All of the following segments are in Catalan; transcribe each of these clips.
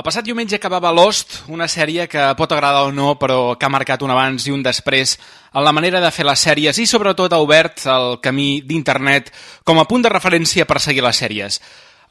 El passat diumenge acabava Lost, una sèrie que pot agradar o no, però que ha marcat un abans i un després en la manera de fer les sèries i sobretot ha obert el camí d'internet com a punt de referència per seguir les sèries.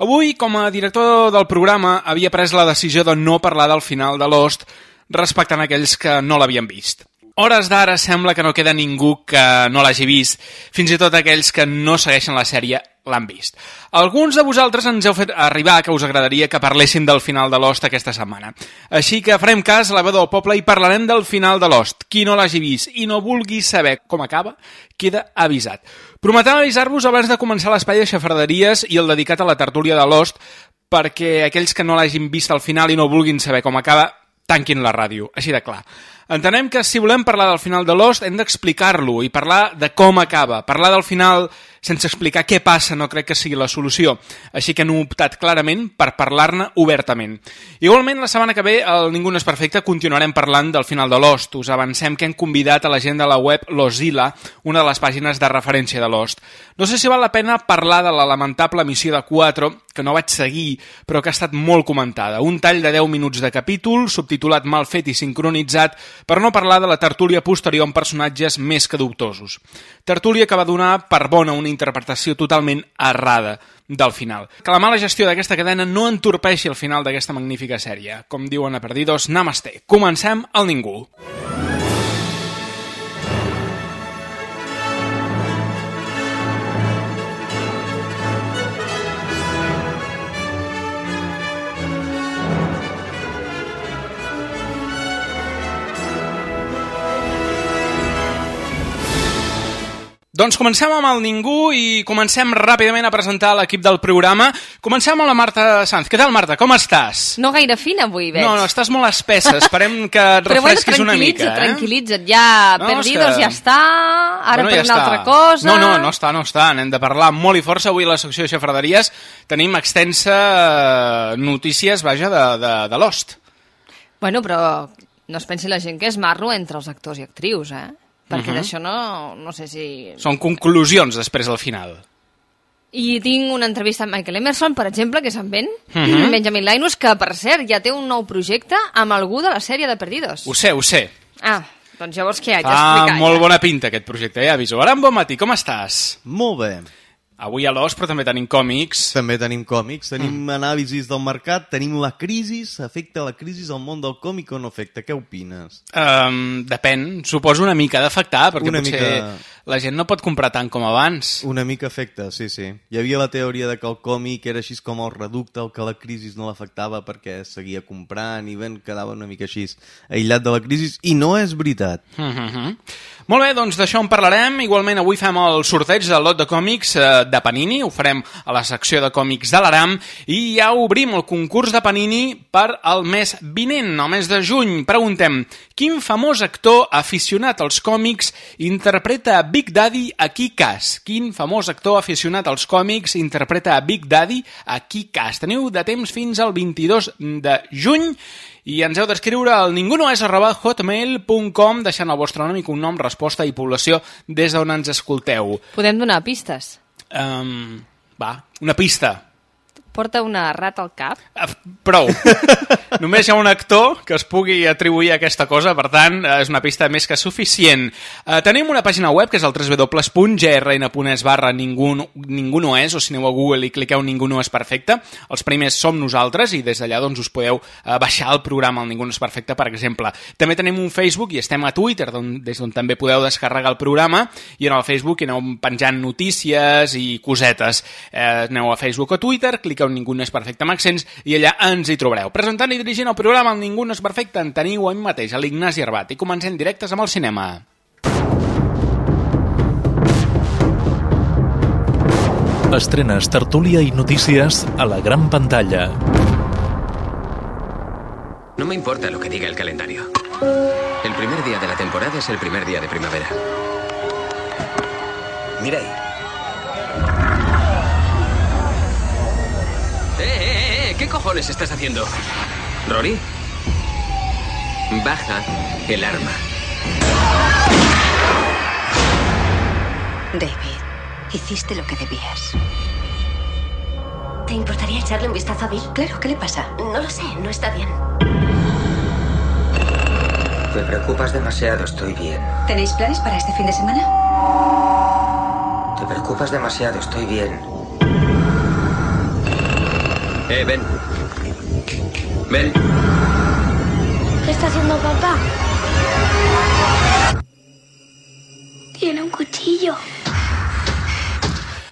Avui, com a director del programa, havia pres la decisió de no parlar del final de Lost respectant aquells que no l'havien vist. Hores d'ara sembla que no queda ningú que no l'hagi vist, fins i tot aquells que no segueixen la sèrie l'han vist. Alguns de vosaltres ens heu fet arribar que us agradaria que parléssim del final de Lost aquesta setmana. Així que farem cas a la veu del poble i parlarem del final de Lost. Qui no l'hagi vist i no vulgui saber com acaba, queda avisat. Prometem avisar-vos abans de començar l'espai de xafarderies i el dedicat a la tertúlia de Lost perquè aquells que no l'hagin vist al final i no vulguin saber com acaba, tanquin la ràdio, així de clar. Entenem que si volem parlar del final de Lost hem d'explicar-lo i parlar de com acaba. Parlar del final sense explicar què passa no crec que sigui la solució. Així que hem optat clarament per parlar-ne obertament. Igualment, la setmana que ve, el Ningú no és perfecte, continuarem parlant del final de Lost. Us avancem que hem convidat a la gent de la web Lozilla, una de les pàgines de referència de Lost. No sé si val la pena parlar de la lamentable missió de 4, que no vaig seguir, però que ha estat molt comentada. Un tall de 10 minuts de capítol, subtitulat mal fet i sincronitzat, per no parlar de la tertúlia posterior amb personatges més que dubtosos. Tertúlia que va donar per bona una interpretació totalment errada del final. Que la mala gestió d'aquesta cadena no entorpeixi el final d'aquesta magnífica sèrie. Com diuen a Perdidos, namaste. Comencem al ningú. Doncs comencem amb el Ningú i comencem ràpidament a presentar l'equip del programa. Comencem amb la Marta Sanz. Què tal, Marta? Com estàs? No gaire fina avui, veig. No, no, estàs molt espessa. Esperem que et Però bueno, refresquis una mica. tranquil·litza't, Eh? tranquil·litza't. Ja No, perdidos, que- ja està. Ara Bueno, per ja una està. altra cosa. No, no, no està, no està. N'hem de parlar molt i força. Avui a la secció de xafarderies tenim extensa eh, notícies, vaja, de, de, de Lost. Bueno, però no es pensi la gent que és marro entre els actors i actrius, eh? Perquè d'això no, no sé si... Són conclusions després al final. I tinc una entrevista amb Michael Emerson, per exemple, que se'n ven. Mhm. Benjamin Linus, que, per cert, ja té un nou projecte amb algú de la sèrie de Perdidos. Ho sé, ho sé. Ah, doncs llavors què haig d'explicar? molt bona pinta aquest projecte, ja aviso. Ara, bon matí, com estàs? Molt bé. Avui a l'Os, però també tenim còmics. També tenim còmics, tenim mm. anàlisis del mercat, tenim la crisi, afecta la crisi al món del còmic o no afecta? Què opines? Um, depèn, suposo una mica d'afectar, perquè Una potser mica. La gent no pot comprar tant com abans. Una mica afecta, sí, sí. Hi havia la teoria de que el còmic era així com el reducte, el que la crisi no l'afectava perquè seguia comprant i ben quedava una mica així aïllat de la crisi, i no és veritat. Mm -hmm. Molt bé, doncs d'això en parlarem. Igualment avui fem el sorteig del lot de còmics eh, de Panini, ho farem a la secció de còmics de l'Aram i ja obrim el concurs de Panini per al mes vinent, el mes de juny. Preguntem, quin famós actor aficionat als còmics interpreta a Big Daddy a Kick-Ass? Quin famós actor aficionat als còmics interpreta a Big Daddy a Kick-Ass? Teniu de temps fins al 22 de juny i ens heu d'escriure al ningunoes arroba hotmail.com deixant el vostre nom i cognom, resposta i població des d'on ens escolteu. Podem donar pistes. Um, va, una pista. Porta una rata al cap. Uh, prou. Només hi ha un actor que es pugui atribuir a aquesta cosa, per tant, eh, és una pista més que suficient. Uh, tenim una pàgina web, que és el www.grn.es barra ningú, no és, o si aneu a Google i cliqueu Ningú no és perfecte. Els primers som nosaltres i des d'allà doncs, us podeu uh, baixar el programa el Ningú no és perfecte, per exemple. També tenim un Facebook i estem a Twitter, don, des d'on també podeu descarregar el programa, i en el Facebook hi aneu penjant notícies i cosetes. Eh, aneu a Facebook o Twitter, cliqueu cerqueu Ningú no és perfecte amb accents i allà ens hi trobareu. Presentant i dirigint el programa el Ningú no és perfecte en teniu a mi mateix, a l'Ignasi Arbat, i comencem directes amb el cinema. Estrenes, tertúlia i notícies a la gran pantalla. No me importa lo que diga el calendario. El primer día de la temporada es el primer día de primavera. Mira ahí. ¿Qué cojones estás haciendo? ¿Rory? Baja el arma. David, hiciste lo que debías. ¿Te importaría echarle un vistazo a Bill? Claro, ¿qué le pasa? No lo sé, no está bien. Te preocupas demasiado, estoy bien. ¿Tenéis planes para este fin de semana? Te preocupas demasiado, estoy bien. Eh, ven. Ven. ¿Qué está haciendo papá? Tiene un cuchillo.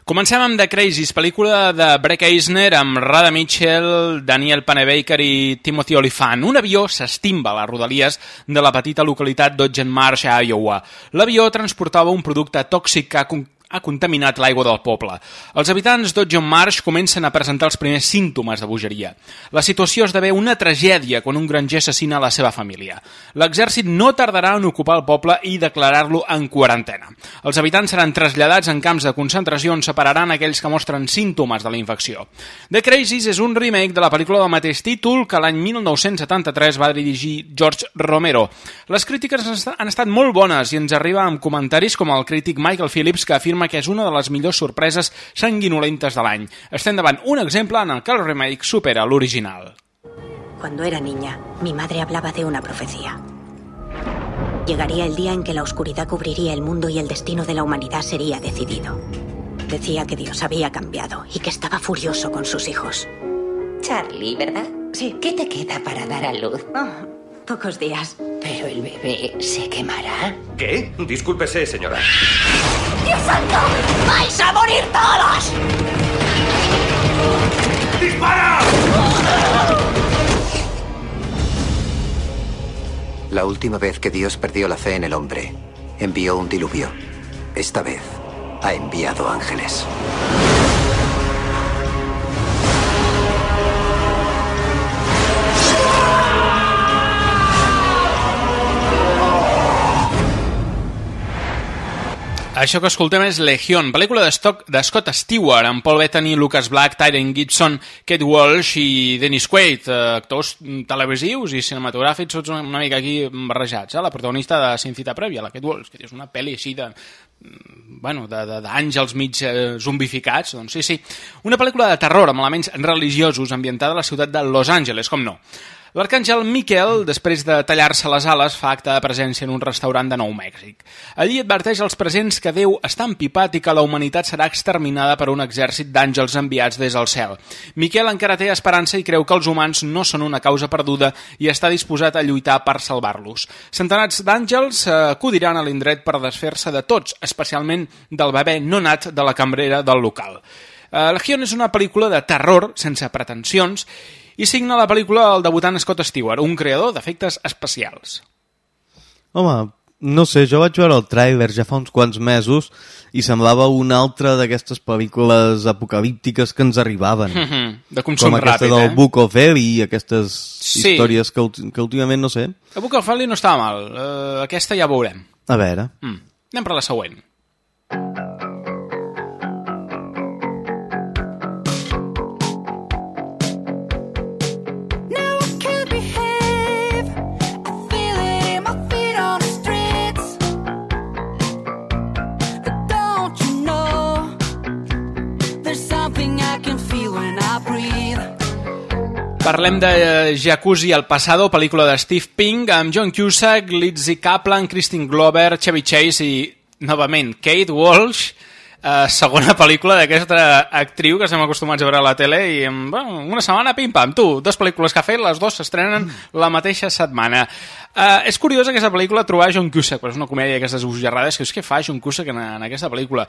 Comencem amb The Crazies, pel·lícula de Breck Eisner amb Rada Mitchell, Daniel Panebaker i Timothy Olyphant. Un avió s'estimba a les rodalies de la petita localitat d'Odgen Marsh, a Iowa. L'avió transportava un producte tòxic que ha ha contaminat l'aigua del poble. Els habitants d'Odjon Marsh comencen a presentar els primers símptomes de bogeria. La situació esdevé una tragèdia quan un granger assassina la seva família. L'exèrcit no tardarà en ocupar el poble i declarar-lo en quarantena. Els habitants seran traslladats en camps de concentració on separaran aquells que mostren símptomes de la infecció. The Crazies és un remake de la pel·lícula del mateix títol que l'any 1973 va dirigir George Romero. Les crítiques han estat molt bones i ens arriba amb comentaris com el crític Michael Phillips que afirma afirma que és una de les millors sorpreses sanguinolentes de l'any. Estem davant un exemple en el que el remake supera l'original. Cuando era niña, mi madre hablaba de una profecía. Llegaría el día en que la oscuridad cubriría el mundo y el destino de la humanidad sería decidido. Decía que Dios había cambiado y que estaba furioso con sus hijos. Charlie, ¿verdad? Sí. ¿Qué te queda para dar a luz? Oh, pocos días. Pero el bebé se quemará. ¿Qué? Discúlpese, señora. ¡Dios santo! ¡Vais a morir todos! ¡Dispara! La última vez que Dios perdió la fe en el hombre, envió un diluvio. Esta vez ha enviado ángeles. Això que escoltem és Legion, pel·lícula de, Scott Stewart, amb Paul Bettany, Lucas Black, Tyron Gibson, Kate Walsh i Dennis Quaid, eh, actors televisius i cinematogràfics, tots una mica aquí barrejats. Eh? La protagonista de Sin Cita Prèvia, la Kate Walsh, que és una pel·li així de mm, bueno, d'àngels mig eh, zombificats, doncs sí, sí. Una pel·lícula de terror amb elements religiosos ambientada a la ciutat de Los Angeles, com no. L'arcàngel Miquel, després de tallar-se les ales, fa acte de presència en un restaurant de Nou Mèxic. Allí adverteix als presents que Déu està empipat i que la humanitat serà exterminada per un exèrcit d'àngels enviats des del cel. Miquel encara té esperança i creu que els humans no són una causa perduda i està disposat a lluitar per salvar-los. Centenats d'àngels eh, acudiran a l'indret per desfer-se de tots, especialment del bebè no nat de la cambrera del local. Uh, Legion és una pel·lícula de terror sense pretensions i signa la pel·lícula el debutant Scott Stewart, un creador d'efectes especials. Home, no sé, jo vaig veure el tràiler ja fa uns quants mesos i semblava una altra d'aquestes pel·lícules apocalíptiques que ens arribaven. Mm -hmm. De consum Com aquesta ràpid, del eh? Book of Eli, aquestes Sí. històries que, que últimament no sé. El Book of Eli no estava mal, uh, aquesta ja veurem. A veure. Mm. Anem per la següent. Parlem de eh, Jacuzzi al Pasado, pel·lícula de Steve Pink, amb John Cusack, Lizzie Kaplan, Christine Glover, Chevy Chase i, novament, Kate Walsh. eh, segona pel·lícula d'aquesta actriu que estem acostumats a veure a la tele i en bueno, una setmana, pim-pam, tu, dues pel·lícules que ha fet, les dues s'estrenen la mateixa setmana. Uh, és curiós aquesta pel·lícula trobar John Cusack, però és una comèdia d'aquestes ugerrades que és que fa John Cusack en, en aquesta pel·lícula.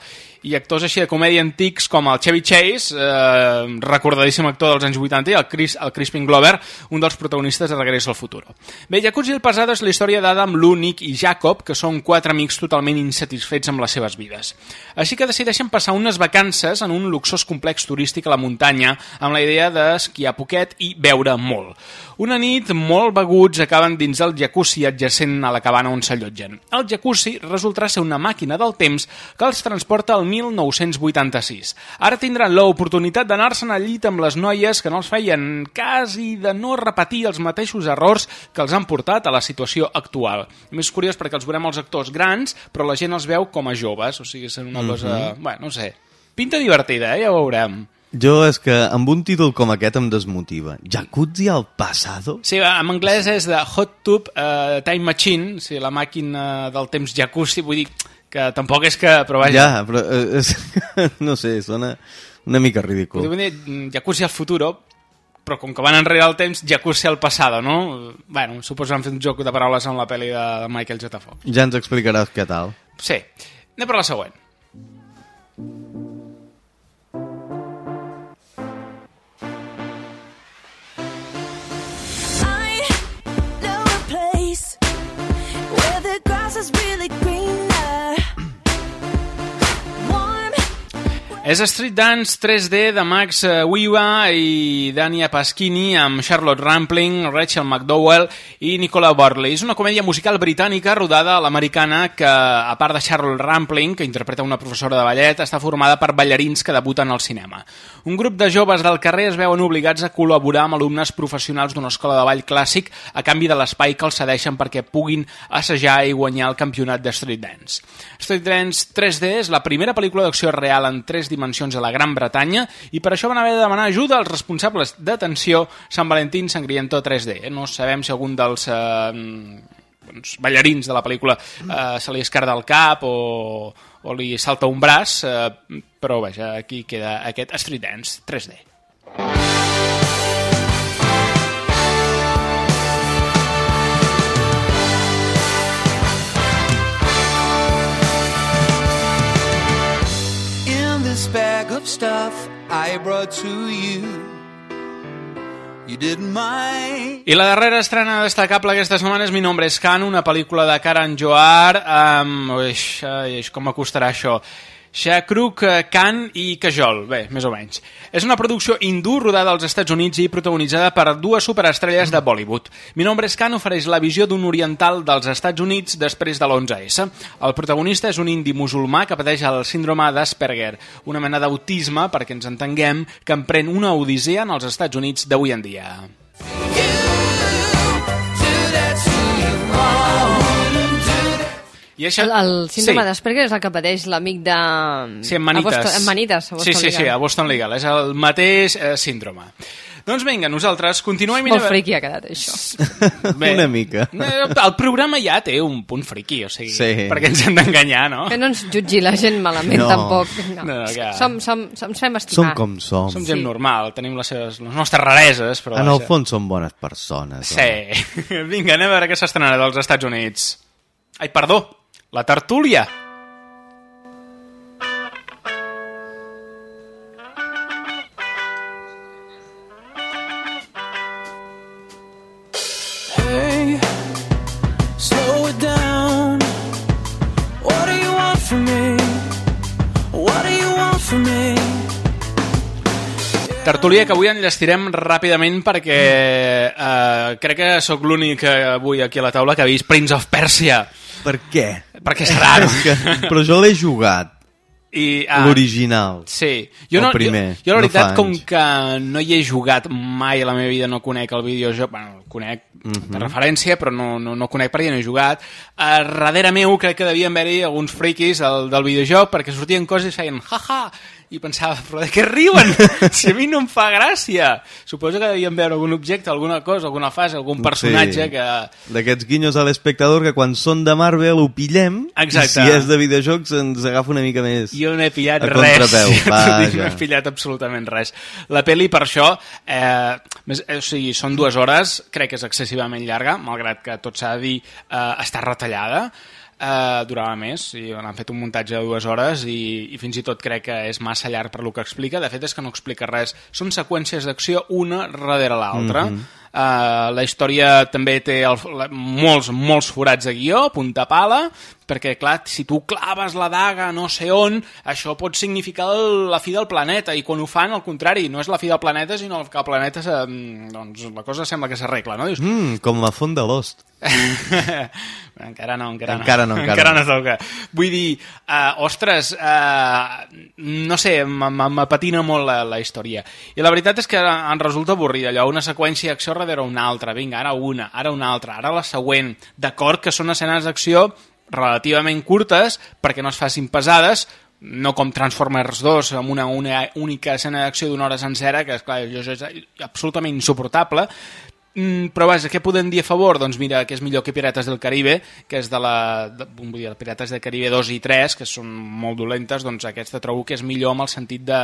I actors així de comèdia antics com el Chevy Chase, uh, recordadíssim actor dels anys 80, i el, Chris, el Crispin Glover, un dels protagonistes de Regreso al Futuro. Bé, Jacuzzi el Pasado és la història d'Adam, Lou, Nick i Jacob, que són quatre amics totalment insatisfets amb les seves vides. Així que decideixen passar unes vacances en un luxós complex turístic a la muntanya amb la idea d'esquiar poquet i beure molt. Una nit, molt beguts, acaben dins el jacuzzi adjacent a la cabana on s'allotgen. El jacuzzi resultarà ser una màquina del temps que els transporta al 1986. Ara tindran l'oportunitat d'anar-se'n al llit amb les noies que no els feien cas i de no repetir els mateixos errors que els han portat a la situació actual. Més, és curiós perquè els veurem els actors grans, però la gent els veu com a joves, o sigui, és una cosa... Mm -hmm. Bueno, no sé. Pinta divertida, eh? ja ho veurem. Jo és que amb un títol com aquest em desmotiva. Jacuzzi al pasado? Sí, en anglès és de Hot Tub uh, Time Machine, o sigui, la màquina del temps jacuzzi, vull dir que tampoc és que... Però vaja. Ja, però eh, és, no sé, sona una mica ridícul. Vull dir, jacuzzi al futuro, però com que van enrere el temps, jacuzzi al passado, no? Bueno, suposo que han fet un joc de paraules amb la pel·li de Michael J. Fox. Ja ens explicaràs què tal. Sí. Anem per la següent. Grass is really greener. És Street Dance 3D de Max eh, Wiwa i Dania Pasquini amb Charlotte Rampling, Rachel McDowell i Nicola Borley. És una comèdia musical britànica rodada a l'americana que, a part de Charlotte Rampling, que interpreta una professora de ballet, està formada per ballarins que debuten al cinema. Un grup de joves del carrer es veuen obligats a col·laborar amb alumnes professionals d'una escola de ball clàssic a canvi de l'espai que els cedeixen perquè puguin assajar i guanyar el campionat de Street Dance. Street Dance 3D és la primera pel·lícula d'acció real en tres dimensions a la Gran Bretanya i per això van haver de demanar ajuda als responsables d'atenció Sant Valentín Sangriento 3D. No sabem si algun dels eh, doncs, ballarins de la pel·lícula eh, se li escarda el cap o, o li salta un braç, eh, però vaja, aquí queda aquest Street Dance 3D. In of stuff I brought to you, you didn't mind. I la darrera estrena destacable aquesta setmana és Mi nombre és Khan, una pel·lícula de Karan Johar amb... Ui, ai, com m'acostarà això? Shakruk Khan i Kajol, bé, més o menys. És una producció hindú rodada als Estats Units i protagonitzada per dues superestrelles de Bollywood. Mi nombre és Khan ofereix la visió d'un oriental dels Estats Units després de l'11S. El protagonista és un indi musulmà que pateix el síndrome d'Asperger, una mena d'autisme, perquè ens entenguem, que emprèn una odissea en els Estats Units d'avui en dia. I això... El, el síndrome Sí. sí. d'Asperger és el que pateix l'amic de... Sí, en manites. A Boston, en manites, a Boston sí, sí, sí, Legal. a Boston Legal. És el mateix eh, síndrome. Doncs vinga, nosaltres continuem... Molt friqui ha quedat, això. Una mica. El programa ja té un punt friqui, o sigui, Sí. perquè ens hem d'enganyar, no? Que no ens jutgi la gent malament, No. tampoc. No. No, que- som, som, som, ens fem Som estimar. com som. Som gent normal, tenim les, seves, les nostres rareses, però... En el vaja. fons som bones persones. home. Sí. Vinga, anem a veure què s'estrenarà dels Estats Units. Ai, perdó, la tertúlia. Hey, slow it down. What do you want from me? What do you want from me? Tertúlia que avui enllestirem ràpidament perquè eh, crec que sóc l'únic eh, avui aquí a la taula que ha vist Prince of Persia. Per què? Perquè serà, no? És que, però jo l'he jugat. I, ah, L'original. Sí. Jo, El no, primer, jo, jo la no veritat, fa com anys. que no hi he jugat mai a la meva vida, no conec el videojoc, bueno, el conec Mhm. de referència, però no, no, no conec perquè no he jugat. A darrere meu crec que devien haver-hi alguns friquis del, del videojoc perquè sortien coses i feien jaja, i pensava, però de què riuen? si a mi no em fa gràcia. Suposo que devien veure algun objecte, alguna cosa, alguna fase, algun personatge Sí. que... D'aquests guinyos a l'espectador que quan són de Marvel ho pillem Exacte. i si és de videojocs ens agafa una mica més Jo no he pillat res. contrapeu. no Vaja. he pillat absolutament res. La pel·li, per això, eh, més, eh, o sigui, són dues hores, crec que és excessivament llarga, malgrat que tot s'ha de dir, eh, està retallada, eh, durava més, i han fet un muntatge de dues hores i, i fins i tot crec que és massa llarg per lo que explica. De fet, és que no explica res. Són seqüències d'acció una darrere l'altra. Mhm. Uh, la història també té el, la, molts, molts forats de guió, punta pala, perquè, clar, si tu claves la daga no sé on, això pot significar el, la fi del planeta, i quan ho fan, al contrari, no és la fi del planeta, sinó que el planeta, se, doncs, la cosa sembla que s'arregla, no? Dius, Mm, com la font de Lost. encara no, encara no. Encara no, encara encara no. no toca. Vull dir, uh, ostres, uh, no sé, m- m- me patina molt la, la història. I la veritat és que em resulta avorrida, allò, una seqüència d'acció darrere una altra, vinga, ara una, ara una altra, ara la següent. D'acord que són escenes d'acció relativament curtes perquè no es facin pesades, no com Transformers 2 amb una, una única escena d'acció d'una hora sencera que és, clar, això és absolutament insuportable Mm, però vaja, què podem dir a favor? Doncs mira, que és millor que Pirates del Caribe, que és de la... De, vull dir, Pirates del Caribe 2 i 3, que són molt dolentes, doncs aquesta trobo que és millor amb el sentit de...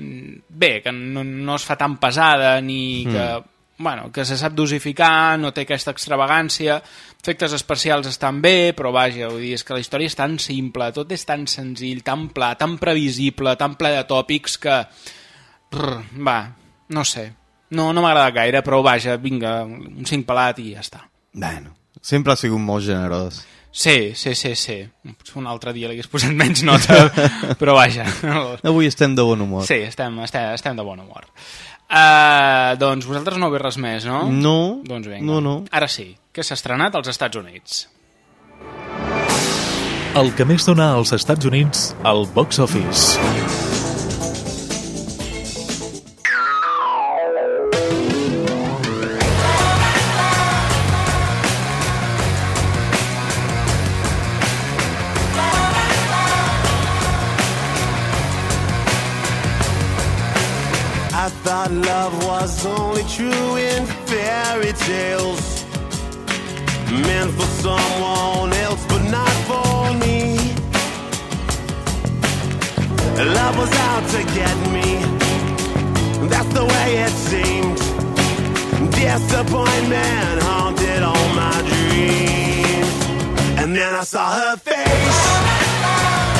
mm, Bé, que no, no es fa tan pesada, ni Mm. que... Bueno, que se sap dosificar, no té aquesta extravagància, efectes especials estan bé, però vaja, vull dir, és que la història és tan simple, tot és tan senzill, tan pla, tan previsible, tan ple de tòpics que... Brr, va, no sé, no, no m'ha agradat gaire, però vaja, vinga, un cinc pelat i ja està. Bueno, sempre ha sigut molt generós. Sí, sí, sí, sí. Un altre dia li hagués posat menys nota, però vaja. Avui estem de bon humor. Sí, estem, estem, estem de bon humor. Uh, doncs vosaltres no heu vist res més, no? No, Doncs vinga. no, no. Ara sí, que s'ha estrenat als Estats Units. El que més dona als Estats Units al box office. Thought love was only true in fairy tales. Meant for someone else, but not for me. Love was out to get me. That's the way it seemed. Disappointment haunted all my dreams. And then I saw her face.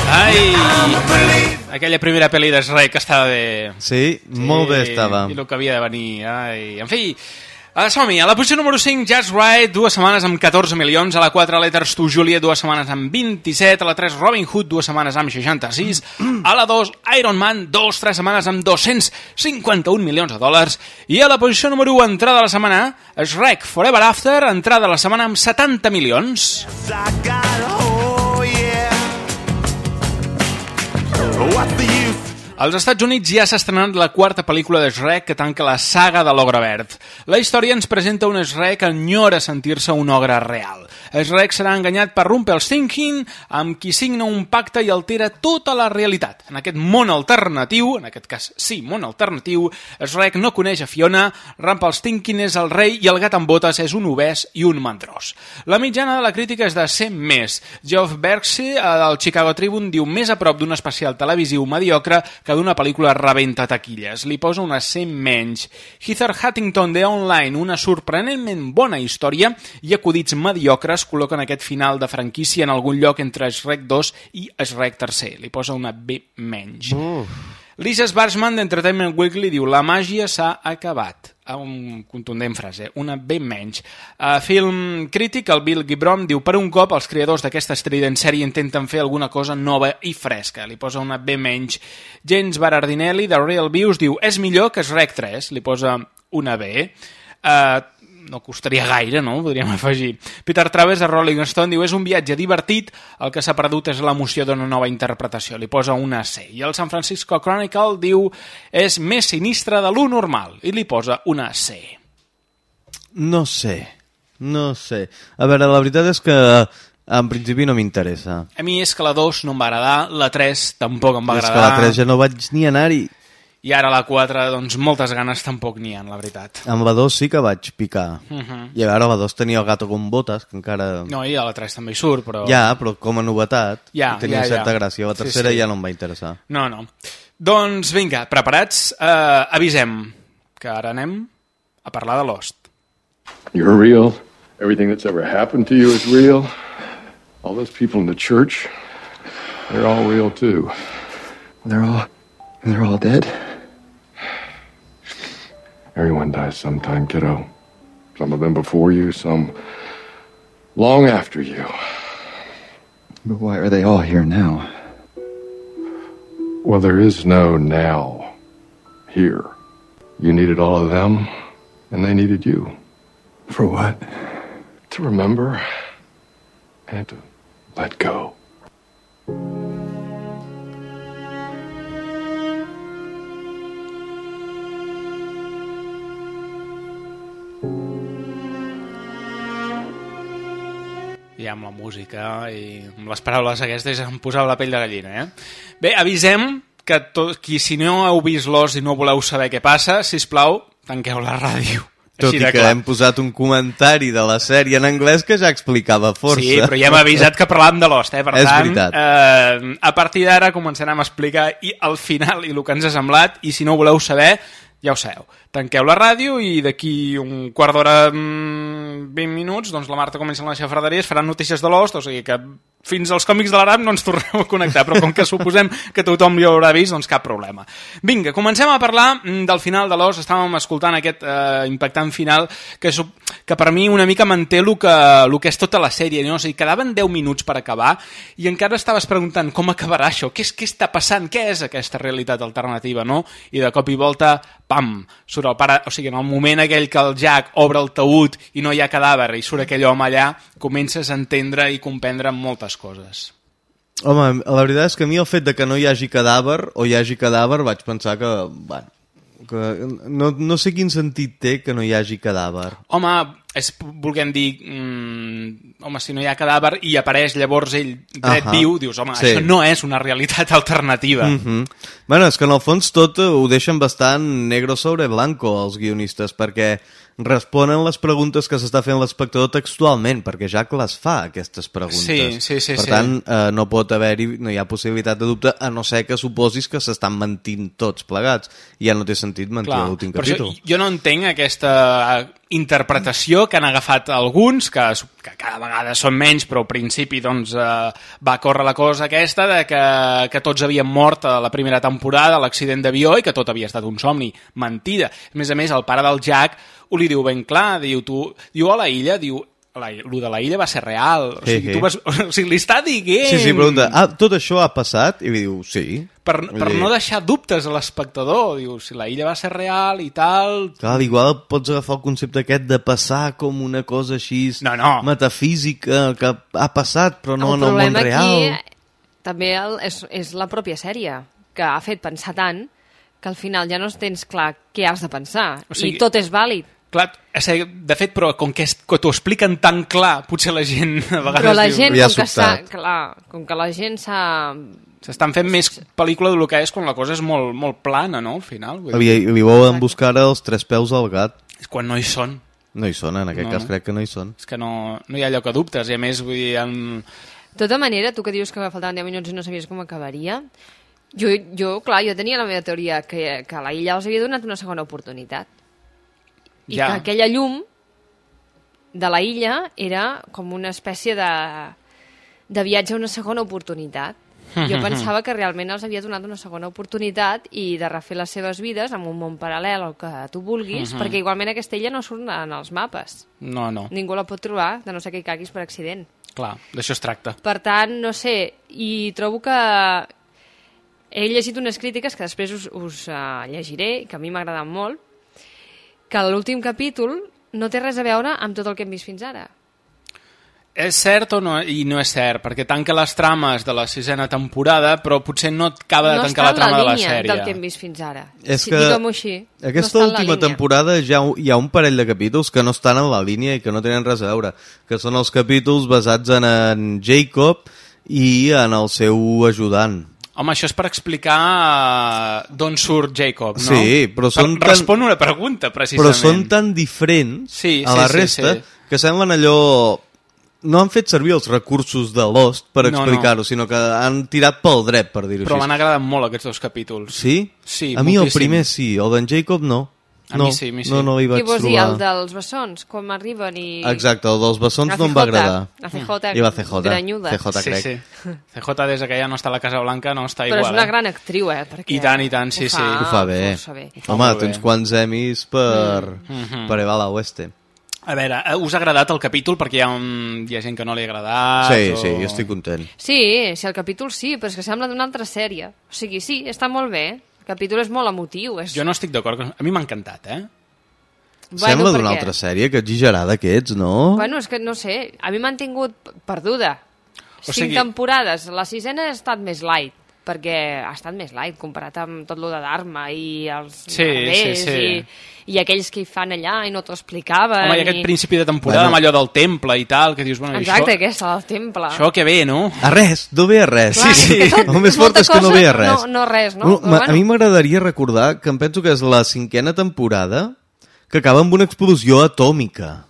Ai! Aquella primera pel·li de Shrek que estava bé. Sí, molt bé estava. I el que havia de venir. Ai. En fi, a som-hi. A la posició número 5, Just Right, dues setmanes amb 14 milions. A la 4, Letters to Julia, dues setmanes amb 27. A la 3, Robin Hood, dues setmanes amb 66. A la 2, Iron Man, dos, tres setmanes amb 251 milions de dòlars. I a la posició número 1, entrada de la setmana, Shrek Forever After, entrada de la setmana amb 70 milions. I Als Estats Units ja s'ha estrenat la quarta pel·lícula de Shrek que tanca la saga de l'ogre verd. La història ens presenta un Shrek que enyora sentir-se un ogre real. Shrek serà enganyat per Rumpelstiltskin, amb qui signa un pacte i altera tota la realitat. En aquest món alternatiu, en aquest cas sí, món alternatiu, Shrek no coneix a Fiona, Rumpelstiltskin és el rei i el gat amb botes és un obès i un mandrós. La mitjana de la crítica és de 100 més. Geoff Berksey, eh, del Chicago Tribune, diu més a prop d'un especial televisiu mediocre que d'una pel·lícula rebenta taquilles. Li posa una 100 menys. Heather Huntington de Online, una sorprenentment bona història i acudits mediocres col·loquen aquest final de franquícia en algun lloc entre Shrek 2 i Shrek 3. Li posa una B menys. Lisa Sbarsman d'Entertainment Weekly diu la màgia s'ha acabat un contundent frase, una B menys. A film crític, el Bill Gibron diu per un cop els creadors d'aquesta estrident sèrie intenten fer alguna cosa nova i fresca, li posa una B menys. James Barardinelli de Real Views diu és millor que Shrek 3, li posa una B. Uh, no costaria gaire, no? Podríem afegir. Peter Travers de Rolling Stone diu és un viatge divertit, el que s'ha perdut és l'emoció d'una nova interpretació. Li posa una C. I el San Francisco Chronicle diu és més sinistre de lo normal i li posa una C. No sé, no sé. A veure, la veritat és que En principi no m'interessa. A mi és que la 2 no em va agradar, la 3 tampoc em va És que agradar. la 3 ja no vaig ni anar-hi. I ara la 4, doncs moltes ganes tampoc n'hi ha, la veritat. Amb la 2 sí que vaig picar. Mhm. I ara la 2 tenia el gato con botes, que encara... No, i a la 3 també hi surt, però... Ja, però com a novetat Ja, tenia ja, certa ja. gràcia. La Sí, tercera sí. ja no em va interessar. No, no. Doncs vinga, preparats? Uh, avisem que ara anem a parlar de Lost. You're real. Everything that's ever happened to you is real. All those people in the church, they're all real too. They're all. They're all dead? Everyone dies sometime, kiddo. Some of them before you, some long after you. But why are they all here now? Well, there is no now here. You needed all of them, and they needed you. For what? To remember and to let go. I amb la música i amb les paraules aquestes em posava la pell de gallina, eh? Bé, avisem que tot, qui si no heu vist l'os i no voleu saber què passa, si plau, tanqueu la ràdio. Tot i que clar. hem posat un comentari de la sèrie en anglès que ja explicava força. Sí, però ja hem avisat que parlàvem de l'host, eh? Per És tant, veritat. Eh, a partir d'ara començarem a explicar i al final i el que ens ha semblat, i si no ho voleu saber, ja ho sabeu. Tanqueu la ràdio i d'aquí un quart d'hora, mm, 20 minuts, doncs la Marta comença amb les xafarderies, faran notícies de l'host, o sigui que fins als còmics de l'Aram no ens torneu a connectar, però com que suposem que tothom ho haurà vist, doncs cap problema. Vinga, comencem a parlar mm, del final de l'os. Estàvem escoltant aquest eh, impactant final que, que per mi una mica manté el que, el que és tota la sèrie. No? O sigui, quedaven 10 minuts per acabar i encara estaves preguntant com acabarà això, què, és, què està passant, què és aquesta realitat alternativa, no? I de cop i volta, pam, surt el pare... O sigui, en el moment aquell que el Jack obre el taüt i no hi ha cadàver i surt aquell home allà, comences a entendre i comprendre moltes coses. Home, la veritat és que a mi el fet de que no hi hagi cadàver o hi hagi cadàver vaig pensar que, bueno, que no, no sé quin sentit té que no hi hagi cadàver. Home, és, volguem dir, mm, home, si no hi ha cadàver i apareix llavors ell dret Ahà. viu, dius, home, Sí. això no és una realitat alternativa. Mm -hmm. Bueno, és que en el fons tot ho deixen bastant negro sobre blanco els guionistes, perquè responen les preguntes que s'està fent l'espectador textualment, perquè Jack les fa, aquestes preguntes. Sí, sí, sí, per sí. tant, eh, no pot haver-hi, no hi ha possibilitat de dubte, a no ser que suposis que s'estan mentint tots plegats. Ja no té sentit mentir l'últim per això capítol. jo no entenc aquesta interpretació que han agafat alguns, que, que cada vegada són menys, però al principi doncs, eh, va córrer la cosa aquesta de que, que tots havien mort a la primera temporada, a l'accident d'avió, i que tot havia estat un somni. Mentida. A més a més, el pare del Jack ho li diu ben clar, diu, tu, diu a la illa, diu, la, lo de la illa va ser real. O sigui, Sí, sí. tu vas, o sigui li està dient... Sí, sí, pregunta, ah, tot això ha passat? I li diu, sí. Per, Vull per dir, no deixar dubtes a l'espectador. Diu, si la illa va ser real i tal... Clar, igual pots agafar el concepte aquest de passar com una cosa així no, no. metafísica que ha passat però no el en el món problema real. aquí també el, és, és la pròpia sèrie, que ha fet pensar tant que al final ja no tens clar què has de pensar. O sigui- I tot és vàlid. Clar, de fet, però com que, que t'ho expliquen tan clar, potser la gent a vegades Però la diu... gent, com que, clar, com que la gent s'ha... S'estan fent més pel·lícula del que és quan la cosa és molt, molt plana, no?, al final. Vull Li, li volen buscar ara els tres peus al gat. És quan no hi són. No hi són, en aquest No, cas crec que no hi són. És que no, no hi ha lloc a dubtes, i a més, vull dir, en... De tota manera, tu que dius que faltaven 10 minuts i no sabies com acabaria, jo, jo clar, jo tenia la meva teoria que, que la illa els havia donat una segona oportunitat. I Ja. que aquella llum de la illa era com una espècie de, de viatge a una segona oportunitat. Jo pensava que realment els havia donat una segona oportunitat i de refer les seves vides en un món paral·lel al que tu vulguis, Mhm. perquè igualment aquesta illa no surt en els mapes. No, no, Ningú la pot trobar, de no ser que hi caguis per accident. clar, d'això es tracta. Per tant, no sé, i trobo que he llegit unes crítiques que després us, us uh, llegiré, que a mi m'agraden molt, que l'últim capítol no té res a veure amb tot el que hem vist fins ara. és cert o no? I no és cert, perquè tanca les trames de la sisena temporada, però potser no acaba de no tancar la trama la de la línia sèrie. del que hem vist fins ara. És sí, que així. no Aquesta la última temporada ja hi ha un parell de capítols que no estan en la línia i que no tenen res a veure, que són els capítols basats en, en Jacob i en el seu ajudant. Home, això és per explicar eh, d'on surt Jacob, no? Sí, però són tan- Respon una pregunta, Però precisament. són tan diferents Sí, a sí, la sí, resta sí. que semblen allò... No han fet servir els recursos de Lost per No, explicar-ho, sinó que han tirat pel dret, per dir-ho Però així. m'han agradat molt aquests dos capítols. Sí? Sí, A mi el moltíssim. primer sí, el d'en Jacob no. A no, mi sí, a mi sí. No, no hi vaig Què vols dir, trobar... el dels bessons, com arriben i... Exacte, el dels bessons no em va CJ, agradar. la CJ I la CJ, granyuda. CJ sí, crec. sí. CJ, des que ja no està a la Casa Blanca, no està Però igual. és una eh? gran actriu, eh? Perquè I tant, i tant, sí, ho sí. fa, Ho fa bé. bé. fa Home, bé. tens quants emis per, Mhm. per Eva la Oeste. A veure, eh, us ha agradat el capítol? Perquè hi ha, un... hi ha gent que no li ha agradat. Sí, o... sí, jo estic content. Sí, sí, el capítol sí, però és que sembla d'una altra sèrie. O sigui, sí, està molt bé. Capítol és molt emotiu. És... Jo no estic d'acord. A mi m'ha encantat, eh? Sembla d'una altra sèrie, que exagerada que ets, no? Bueno, és que no sé, a mi m'han tingut perduda. O Cinc sigui- temporades. La sisena ha estat més light, perquè ha estat més light comparat amb tot lo de Dharma i els Sí, barbers sí, sí. I, i aquells que hi fan allà i no t'ho explicaven. Home, i aquest principi de temporada Bueno. amb allò del temple i tal, que dius, bueno, i Exacte, això, aquesta, del temple. això que ve, no? A res, no ve a res. Clar, és que tot- el més fort és que no ve a res. no- no res, no? Bueno, bueno. A mi m'agradaria recordar que em penso que és la cinquena temporada que acaba amb una explosió atòmica.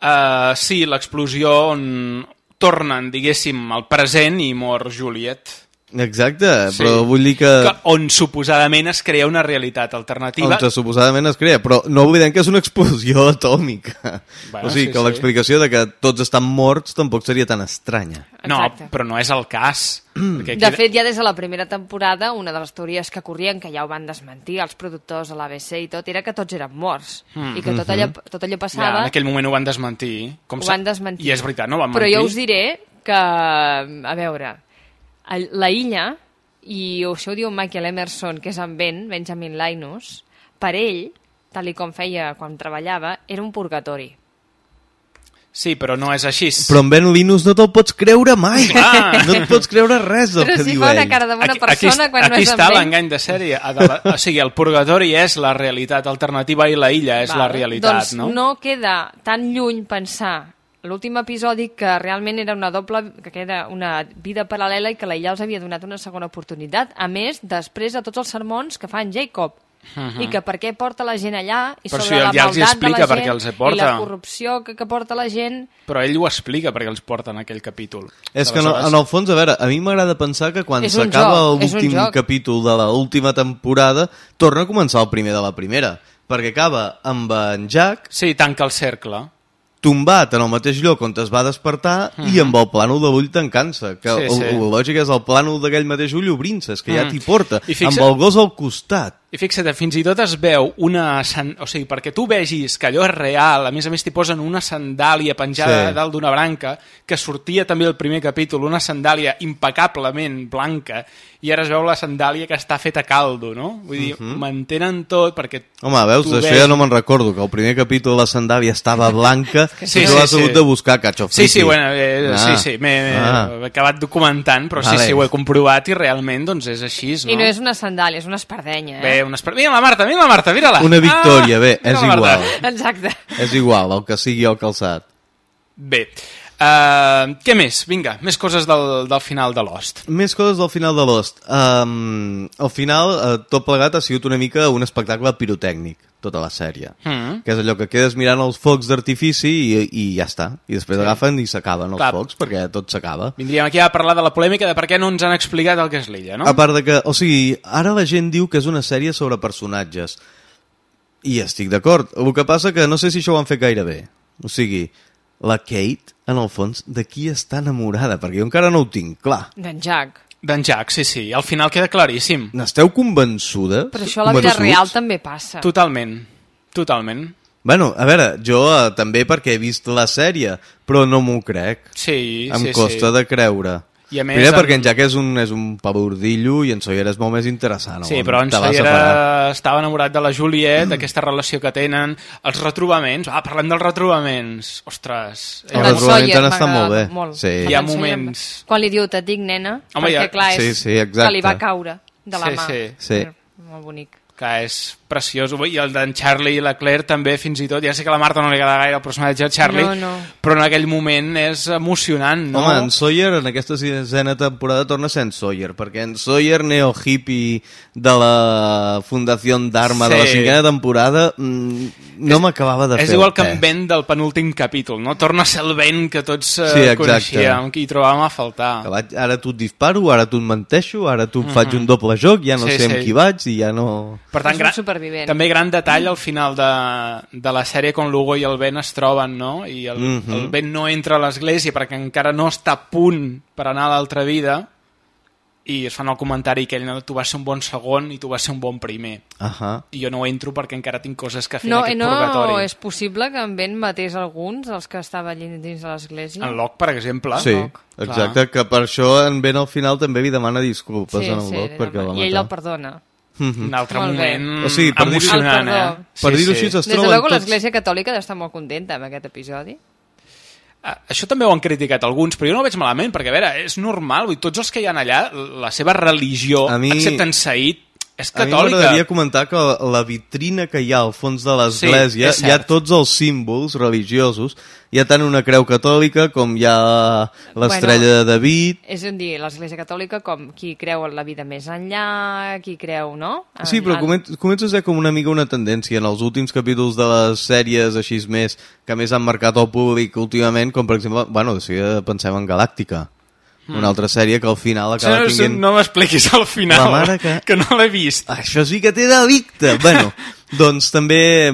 Uh, sí, l'explosió on tornen, diguéssim, al present i mor Juliet. Exacte, Sí. però vull dir que... que on suposadament es crea una realitat alternativa. on suposadament es crea, però no oblidem que és una explosió atòmica. Bueno, o sigui sí, que sí. l'explicació de que tots estan morts tampoc seria tan estranya. No, Exacte. però no és el cas. perquè De fet, ja des de la primera temporada, una de les teories que corrien, que ja ho van desmentir els productors a l'ABC i tot, era que tots eren morts. Mm. I que tot allò, tot allò ja, passava... en aquell moment ho van desmentir. Com Ho van desmentir. I és veritat, no van Però mentir. jo us diré que, a veure, la illa, i això ho diu Michael Emerson, que és en Ben, Benjamin Linus, per ell, tal i com feia quan treballava, era un purgatori. Sí, però no és així. Però amb Ben Linus no te'l pots creure mai. Clar. No et pots creure res del Però que si diu fa una ell. cara de bona Aquí- persona aquí, quan no aquí és està amb ell. l'engany de sèrie. De la, o sigui, el purgatori és la realitat alternativa i la illa és la Val. realitat, doncs no? no queda tan lluny pensar l'últim episodi que realment era una doble que era una vida paral·lela i que la illa els havia donat una segona oportunitat a més, després de tots els sermons que fa en Jacob Mhm. i que per què porta la gent allà i Però sobre si la ja els hi maldat explica de la gent els hi i porta. la corrupció que, que porta la gent Però ell ho explica perquè els porta en aquell capítol. És que en, Aleshores- en el fons, a veure, a mi m'agrada pensar que quan s'acaba l'últim capítol de l'última temporada, torna a començar el primer de la primera, perquè acaba amb en Jack Sí, tanca el cercle. Tombat en el mateix lloc on es va despertar Mhm. i amb el plànol de l'ull tancant-se, que Sí, sí. el lògic és el plànol d'aquell mateix ull obrint-se, és que ja Mhm. t'hi porta, fixa- amb el gos al costat. I fixa't, fins i tot es veu una... O sigui, perquè tu vegis que allò és real, a més a més t'hi posen una sandàlia penjada Sí. sí. dalt d'una branca, que sortia també al primer capítol, una sandàlia impecablement blanca, i ara es veu la sandàlia que està feta a caldo, no? Vull dir, Mhm. mantenen tot perquè... Home, veus, tu d'això vegis- ja no me'n recordo, que el primer capítol la sandàlia estava blanca Sí, i sí, tu has sí. hagut de buscar catxo Sí, sí, bueno, eh, Ah. sí, sí, m'he Ah. acabat documentant, però Vale. sí, sí, ho he comprovat i realment doncs és així, no? i no és una sandàlia, és una espardenya eh? Bé, una esper... Mira la Marta, mira la Marta, mira-la! Una victòria, Ah, bé, és igual. exacte És igual, el que sigui el calçat. Bé, uh, què més? Vinga, més coses del, del final de Lost. Més coses del final de Lost. Um, al final, uh, tot plegat ha sigut una mica un espectacle pirotècnic, tota la sèrie. Mm. Que és allò que quedes mirant els focs d'artifici i, i ja està. I després Sí. agafen i s'acaben els Clar. focs, perquè tot s'acaba. Vindríem aquí a parlar de la polèmica de per què no ens han explicat el que és l'illa, no? A part de que, o sigui, ara la gent diu que és una sèrie sobre personatges. I estic d'acord. El que passa que no sé si això ho han fet gaire bé. O sigui, la Kate, en el fons, de qui està enamorada? Perquè jo encara no ho tinc clar. d'en Jack D'en Jack, sí, sí. Al final queda claríssim. N'esteu convençudes? però això a la vida real també passa Totalment. Totalment. Bueno, a veure, jo eh, també perquè he vist la sèrie, però no m'ho crec. Sí, em sí, costa sí. de creure. I a més... Primer perquè en- Jack és un, és un pavordillo i en Sawyer és molt més interessant. Sí, però en Sawyer estava enamorat de la Juliet, d'aquesta relació que tenen, els retrobaments, ah, parlem dels retrobaments, ostres. Els retrobaments han estat molt bé. Molt. Sí. Hi ha moments... Quan li diu, et dic nena, Home, perquè ja- clar, és Sí, sí, exacte. que li va caure de la Sí, mà. sí. Sí. Molt bonic. Que és preciós. I el d'en Charlie i la Claire també, fins i tot. Ja sé que a la Marta no li agrada gaire el personatge de Charlie, No, no. però en aquell moment és emocionant, no? Home, en Sawyer en aquesta sisena temporada torna a ser en Sawyer, perquè en Sawyer, neo-hippie de la Fundació Dharma de la Sí. cinquena temporada, mm, no m'acabava de fer és igual que en Ben del penúltim capítol, no? Torna a ser el Ben que tots eh, Sí, exacte. coneixíem, que hi trobàvem a faltar. Que vaig, ara tu et disparo, ara tu et menteixo, ara tu em faig Mhm. un doble joc, ja no Sí, sé amb sí. qui vaig i ja no... Per tant, És un gran, supervivent. també gran detall al final de, de la sèrie quan l'Hugo i el Ben es troben, no? I el, Mhm. el Ben no entra a l'església perquè encara no està a punt per anar a l'altra vida i es fan el comentari que ell no, tu vas ser un bon segon i tu vas ser un bon primer. Ahà. I jo no entro perquè encara tinc coses que fer No, en aquest no purgatori. és possible que en Ben matés alguns dels que estava allí dins de l'església? En Locke, per exemple. Sí, exacte, que per això en Ben al final també li demana disculpes Sí, en el sí, Locke perquè el va I ell el perdona. Un altre Molt moment O sigui, per dir-ho- emocionant, eh? Per dir-ho així, es Des de troben luego tots- l'Església Catòlica deu estar molt contenta amb aquest episodi. Ah, Això també ho han criticat alguns, però jo no ho veig malament, perquè, a veure, és normal, vull tots els que hi ha allà, la seva religió, A mi- excepte en Said, és A mi catòlica. m'agradaria comentar que la vitrina que hi ha al fons de l'església Sí, hi ha tots els símbols religiosos. Hi ha tant una creu catòlica com hi ha l'estrella de David. És a dir, l'Església Catòlica com qui creu en la vida més enllà, qui creu, no? En- Sí, però en- comen- comença a ser com una mica una tendència en els últims capítols de les sèries així més que més han marcat el públic últimament, com per exemple, bueno, seguida pensem en Galàctica, Mm. una altra sèrie que al final acaba No, tinguent... no m'expliquis al final, La mare que- que no l'he vist. Això sí que té delicte. bueno, doncs també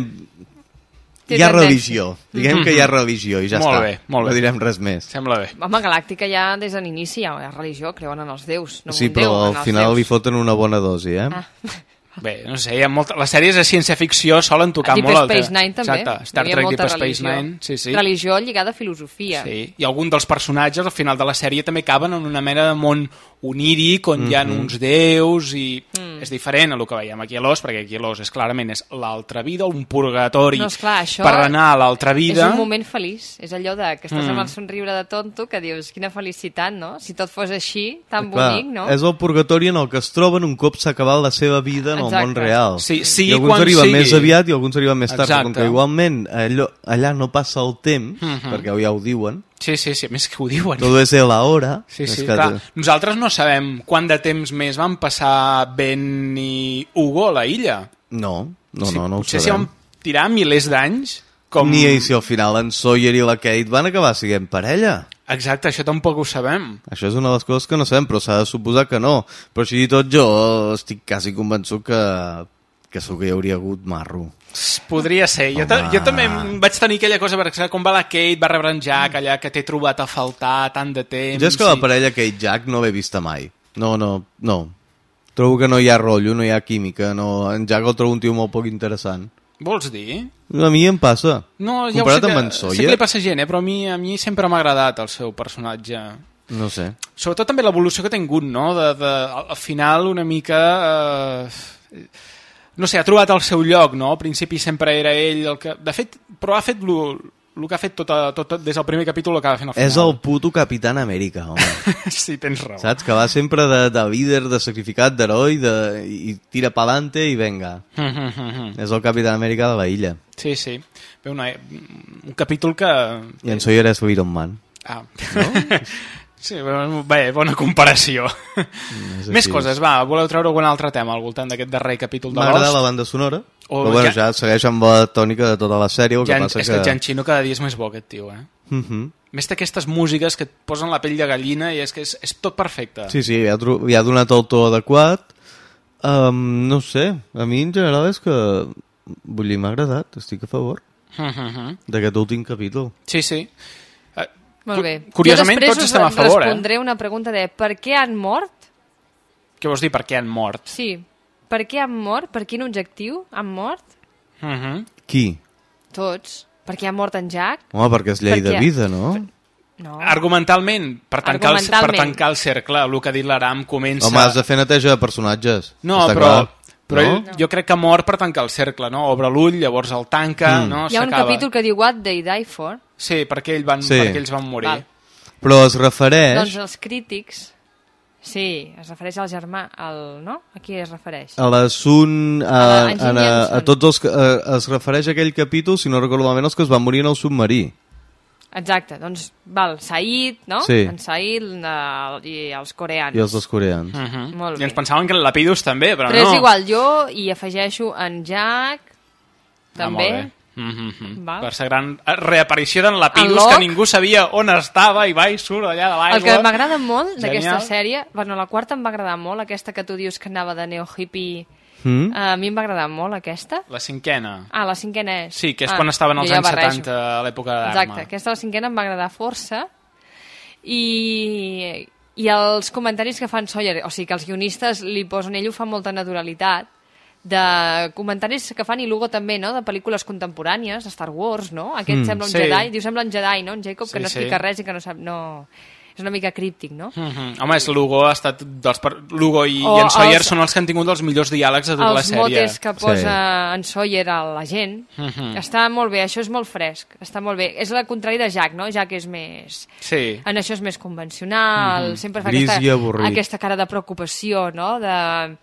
Té hi ha religió. Diguem que hi ha religió i ja Molt està. bé, molt bé. No direm res més. Sembla bé. Home, Galàctica ja des de l'inici hi ha religió, creuen en els déus, no sí, déu, però en al final li foten una bona dosi, eh? Ah. Bé, no sé, hi ha molta... les sèries de ciència-ficció solen tocar Deep molt el Space. Nine també. Exacte, Star Trek Deep Space religió. Nine, sí, sí. Religió lligada a filosofia. Sí, i algun dels personatges al final de la sèrie també caben en una mena de món oníric on hi ha Mhm. uns déus i Mm. és diferent a el que veiem aquí a l'Os, perquè aquí a l'Os és clarament és l'altra vida, un purgatori No, esclar, això per anar a l'altra vida. És un moment feliç. És allò de que estàs Mm. amb el somriure de tonto que dius, quina felicitat, no? Si tot fos així, tan Clar, bonic, no? És el purgatori en el que es troben un cop s'ha acabat la seva vida en el Exacte. món real. Sí, sigui I alguns arriben sigui. més aviat i alguns arriben més tard, però com Exacte. que igualment allò, allà no passa el temps, Mhm. perquè ja ho diuen, Sí, sí, sí, més que ho diuen. tot és la hora. Sí, sí, que- clar. Nosaltres no sabem quant de temps més van passar Ben i Hugo a la illa. No, no, Sí, no, no ho potser s'hi sabem. van tirar milers d'anys. Com... Ni si al final en Sawyer i la Kate van acabar siguent parella. Exacte, això tampoc ho sabem. Això és una de les coses que no sabem, però s'ha de suposar que no. Però així i tot jo estic quasi convençut que, que segur que hi hauria hagut marro. Podria ser. Jo, ta jo també vaig tenir aquella cosa, per exemple, com va la Kate, va rebre en Jack allà que t'he trobat a faltar tant de temps. Jo és que la parella Kate Jack no l'he vista mai. No, no, no. Trobo que no hi ha rotllo, no hi ha química. No. En Jack el trobo un tio molt poc interessant. Vols dir? A mi em passa. No, ja ho sé Comparat que, amb en sé que Sawyer, li passa gent, eh? però a mi, a mi sempre m'ha agradat el seu personatge. no sé. Sobretot també l'evolució que ha tingut, no? De, de, al al final una mica... Eh, no sé, ha trobat el seu lloc, no? Al principi sempre era ell el que... De fet, però ha fet lo, el que ha fet tot, a, tot, des del primer capítol va fent al final. És el puto Capitán Amèrica, home. sí, tens raó. Saps? Que va sempre de, de líder, de sacrificat, d'heroi, de, i tira pa'lante i venga. És el Capitán Amèrica de la illa. Sí, sí. Bé, una, un capítol que... I en Sawyer és l'Iron Man. Ah. No? sí, bé, bona comparació. és Més coses, va, voleu treure algun altre tema al voltant d'aquest darrer capítol de l'Ost? la banda sonora, O però bueno, ja- ja segueix amb la tònica de tota la sèrie, el que Jan, passa és que... que Jan Chino cada dia és més bo, aquest tio, eh? Mhm. Més d'aquestes músiques que et posen la pell de gallina i és que és, és tot perfecte. Sí, sí, tro- li ha donat el to adequat. Um, no sé, a mi en general és que... Vull dir, m'ha agradat, estic a favor Mhm. d'aquest últim capítol. Sí, sí. Eh, Molt bé. Curiosament, tots estem a favor, eh? respondré una pregunta de per què han mort? Què vols dir, per què han mort? Sí. Per què han mort? Per quin objectiu han mort? Mhm. Qui? Tots. Per què ha mort en Jack? Home, perquè és llei de Perquè- vida, no? No. Argumentalment, per tancar, el, per Argumentalment. tancar el cercle, el que ha dit l'Aram comença... Home, has de fer neteja de personatges. No, està però, clar. però no? ell, jo crec que mor per tancar el cercle, no? Obre l'ull, llavors el tanca, Mm. no? Hi ha un capítol que diu What They Die For. Sí, perquè, ell van, Sí. perquè ells van morir. Val. Però es refereix... Doncs els crítics... Sí, es refereix al germà, al, no? A qui es refereix? A la Sun, a, A a, a, a tots els que, a, es refereix a aquell capítol, si no recordo malament, els que es van morir en el submarí. Exacte, doncs, val, Said, no? Sí. En Said el, i els coreans. I els dels coreans. Uh -huh. Molt I bé. ens pensàvem que en Lapidus també, però, Però no. és igual, jo hi afegeixo en Jack, Ah, també. bé. Mm -hmm. Val. Per la gran reaparició d'en En Lapidus, que ningú sabia on estava i va i surt allà de l'aigua. El que m'agrada molt d'aquesta sèrie, bueno, la quarta em va agradar molt, aquesta que tu dius que anava de neo-hippie, Mm. a mi em va agradar molt aquesta. La cinquena. Ah, la cinquena és. Sí, que és ah, quan estaven els anys barrejo. 70, a l'època d'Arma. Exacte, aquesta la cinquena em va agradar força i, i els comentaris que fan Sawyer, o sigui que els guionistes li posen, ell ho fa molta naturalitat, de comentaris que fan i Lugo també, no?, de pel·lícules contemporànies, Star Wars, no? Aquest Mm, sembla un sí. Jedi, diu sembla un Jedi, no?, en Jacob, Sí, que no sí. explica res i que no sap... No... És una mica críptic, no? Mm -hmm. Home, és Lugo, ha estat dels per... Lugo i, O i en Sawyer els- són els que han tingut els millors diàlegs de tota la els sèrie. motes que posa en Sawyer a la gent Mhm. està molt bé, això és molt fresc està molt bé, és la contrari de Jack no? Jack és més Sí. en això és més convencional, Mhm. sempre fa Gris aquesta, aquesta cara de preocupació no? de,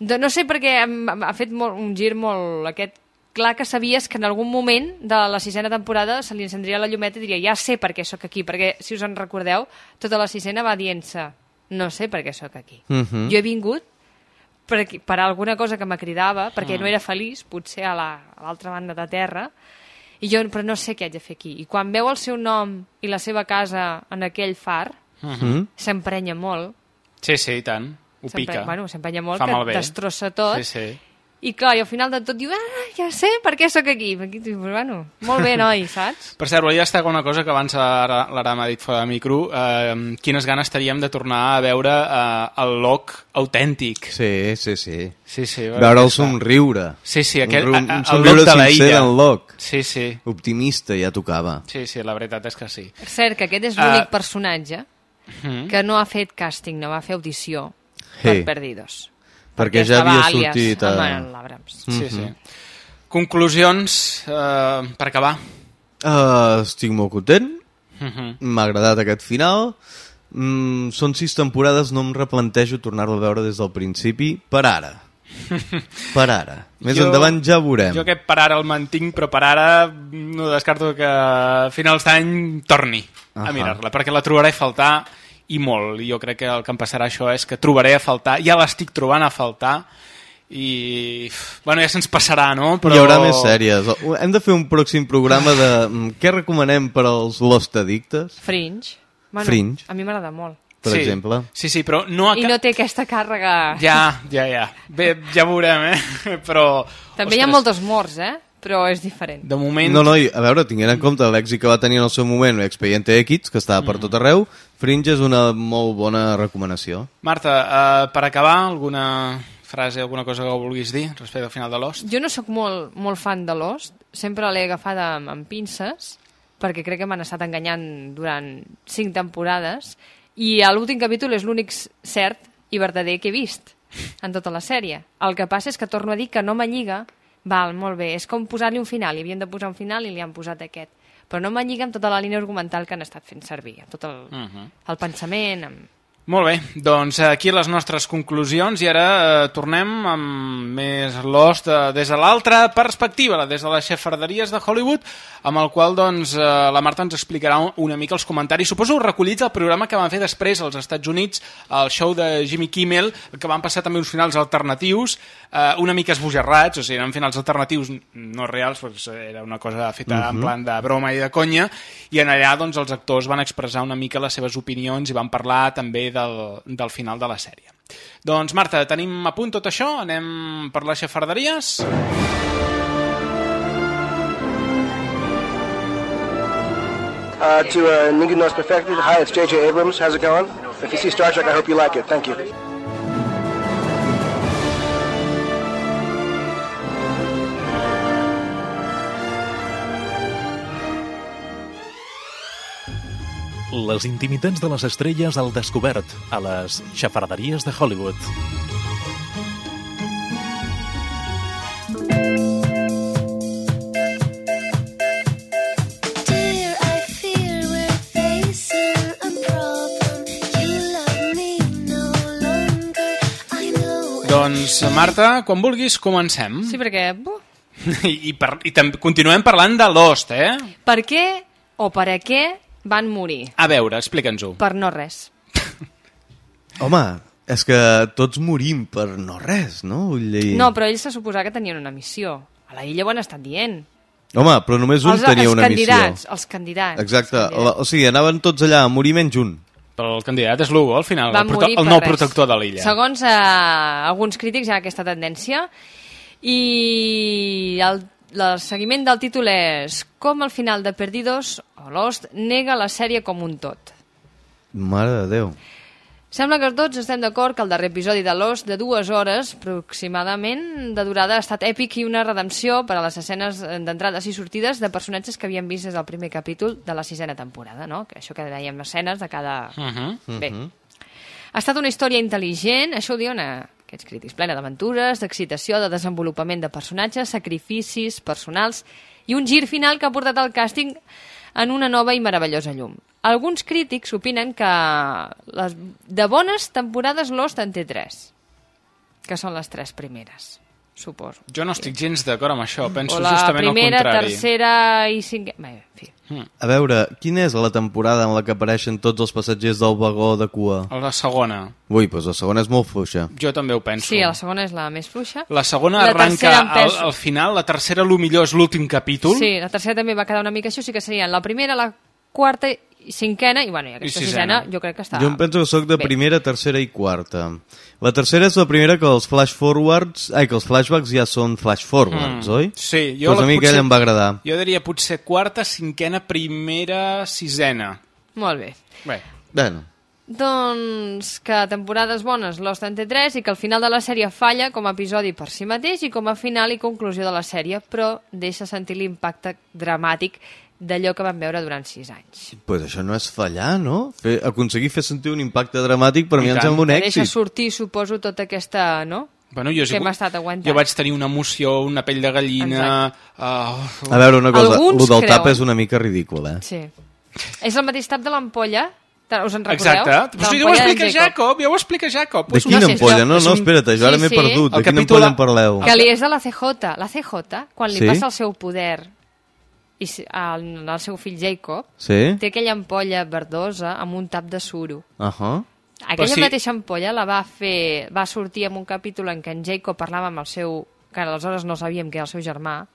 de, no sé perquè ha fet molt, un gir molt aquest clar que sabies que en algun moment de la sisena temporada se li encendria la llumeta i diria ja sé per què sóc aquí, perquè si us en recordeu tota la sisena va dient-se no sé per què sóc aquí Mhm. jo he vingut per, aquí- per alguna cosa que me cridava, perquè Mm. no era feliç, potser a la- a l'altra banda de terra, i jo però no sé què haig de fer aquí. I quan veu el seu nom i la seva casa en aquell far, Mhm. s'emprenya molt. Sí, sí, i tant. Ho S'empre- pica. Bueno, s'emprenya molt, Fa que malbé. destrossa tot. Sí, sí. I clar, i al final de tot diu, ah, ja sé per què sóc aquí. aquí dius, bueno, molt bé, noi, saps? Per cert, volia destacar una cosa que abans ara l'Aram ha dit fora de micro. Eh, quines ganes teníem de tornar a veure eh, el Locke autèntic. Sí, sí, sí. Sí, sí. Veure'l somriure. Sí, sí, aquell, un, un el somriure Locke de la sincer illa. d'en Locke. Sí, sí. Optimista, ja tocava. Sí, sí, la veritat és que sí. És cert que aquest és l'únic Ah. personatge que no ha fet càsting, no va fer audició. Per Perdidos. Perquè ja estava havia sortit a- amb en l'Abrams. Sí, sí. Conclusions, eh, per acabar. Uh, estic molt content. Mhm. M'ha agradat aquest final. Mm, són sis temporades, no em replantejo tornar-lo a veure des del principi, per ara. Per ara. Més Jo- endavant ja veurem. Jo aquest per ara el mantinc, però per ara no descarto que a finals d'any torni a Ahà. mirar-la, perquè la trobaré a faltar i molt. Jo crec que el que em passarà això és que trobaré a faltar, ja l'estic trobant a faltar, i bueno, ja se'ns passarà, no? Però... Hi haurà més sèries. Hem de fer un pròxim programa de mm, què recomanem per als Lost Addictes, Fringe. Bueno, Fringe. A mi m'agrada molt. per sí. exemple. Sí, sí, però no... I no té aquesta càrrega... Ja, ja, ja. Bé, ja veurem, eh? Però... També hi ha moltes morts, eh? Però és diferent. De moment... No, no, i, a veure, tinguent en compte l'èxit que va tenir en el seu moment Expediente X, que estava per tot arreu, Fringe és una molt bona recomanació. Marta, uh, per acabar, alguna frase, alguna cosa que vulguis dir respecte al final de Lost? Jo no sóc molt, molt fan de Lost, sempre l'he agafada amb, amb pinces, perquè crec que m'han estat enganyant durant cinc temporades, i a l'últim capítol és l'únic cert i verdader que he vist en tota la sèrie. El que passa és que torno a dir que no m'alliga, val, molt bé, és com posar-li un final, hi havien de posar un final i li han posat aquest. Però no m'alliga amb tota la línia argumental que han estat fent servir, amb tot el, Uh -huh. el pensament, amb... Molt bé, doncs aquí les nostres conclusions i ara eh, tornem amb més Lost eh, des de l'altra perspectiva, des de les xafarderies de Hollywood, amb el qual doncs, eh, la Marta ens explicarà un- una mica els comentaris, suposo recollits al programa que van fer després als Estats Units, el show de Jimmy Kimmel, que van passar també uns finals alternatius, eh, una mica esbojarrats, o sigui, eren finals alternatius no reals, doncs era una cosa feta en Mhm. plan de broma i de conya, i en allà doncs, els actors van expressar una mica les seves opinions i van parlar també del, del final de la sèrie. Doncs Marta, tenim a punt tot això, anem per les xafarderies. Uh, to uh, Ningu Knows Perfected, hi, it's J.J. Abrams. How's it going? If you see Star Trek, I hope you like it. Thank you. Les intimitats de les estrelles al descobert a les xafarderies de Hollywood. Dear, I fear we're facing a problem. You love me no longer. I know. Doncs, Marta, quan vulguis, comencem. Sí, perquè... I, i, per, i continuem parlant de Lost, eh? Per què o per a què van morir? A veure, explica'ns-ho. Per no res. Home, és que tots morim per no res, no? Vull dir... No, però ells se suposava que tenien una missió. A la illa ho han estat dient. Home, però només un els, tenia els una candidats, missió. Els candidats. Exacte, la, o sigui, anaven tots allà a morir menys un. Però el candidat és Lugo, al final, Van el, prote- morir el nou res. protector de l'illa. Segons eh, alguns crítics hi ha aquesta tendència i el, el seguiment del títol és Com al final de Perdidos o Lost nega la sèrie com un tot. Mare de Déu. Sembla que tots estem d'acord que el darrer episodi de Lost, de dues hores aproximadament de durada, ha estat èpic i una redempció per a les escenes d'entrades i sortides de personatges que havien vist des del primer capítol de la sisena temporada, no? Que això que dèiem, escenes de cada... Mhm. Bé. Ha estat una història intel·ligent, això ho diuen eh, aquests crítics, plena d'aventures, d'excitació, de desenvolupament de personatges, sacrificis personals i un gir final que ha portat el càsting en una nova i meravellosa llum. Alguns crítics opinen que les, de bones temporades Lost en té tres, que són les tres primeres, suposo. Jo no estic gens d'acord amb això, penso o la justament primera, el contrari. tercera i cinquena... Bé, en fi. A veure, quina és la temporada en la que apareixen tots els passatgers del vagó de cua? La segona. Ui, doncs la segona és molt fluixa. Jo també ho penso. Sí, la segona és la més fluixa. La segona La arranca al, penso- al final, la tercera, lo millor és l'últim capítol. Sí, la tercera també va quedar una mica o sigui que serien la primera, la quarta cinquena, i bueno, i aquesta I sisena. sisena. jo crec que està... Jo em penso que sóc de bé. primera, tercera i quarta. La tercera és la primera que els flash forwards... Ai, que els flashbacks ja són flash forwards, Mm. oi? Sí, jo pues la- a mi potser- aquella em va agradar. Jo diria potser quarta, cinquena, primera, sisena. Molt bé. Bé, Bueno, Doncs que temporades bones Lost en té 3 i que al final de la sèrie falla com a episodi per si mateix i com a final i conclusió de la sèrie, però deixa sentir l'impacte dramàtic d'allò que vam veure durant 6 anys. pues això no és fallar, no? Fer, aconseguir fer sentir un impacte dramàtic per I mi em tant. sembla un Que deixa èxit. sortir, suposo, tota aquesta, no? bueno, jo, que hem estat aguantant. jo vaig tenir una emoció, una pell de gallina... Uh, A veure, una cosa, Alguns el del tap creuen- és una mica ridícul, eh? Sí. És el mateix tap de l'ampolla? Us en recordeu? Exacte. Però si ja ho explica Jacob, ja ho explica Jacob. De És quina una- ampolla? No, no, espera't, jo ara Sí, m'he sí. perdut. De El quina ampolla em parleu? Que li és de la CJ. La CJ, quan li Sí? passa el seu poder i si- al, al seu fill Jacob, Sí? té aquella ampolla verdosa amb un tap de suro. Uh -huh. Aquella sí. mateixa ampolla la va fer, va sortir en un capítol en què en Jacob parlava amb el seu, que aleshores no sabíem que era el seu germà,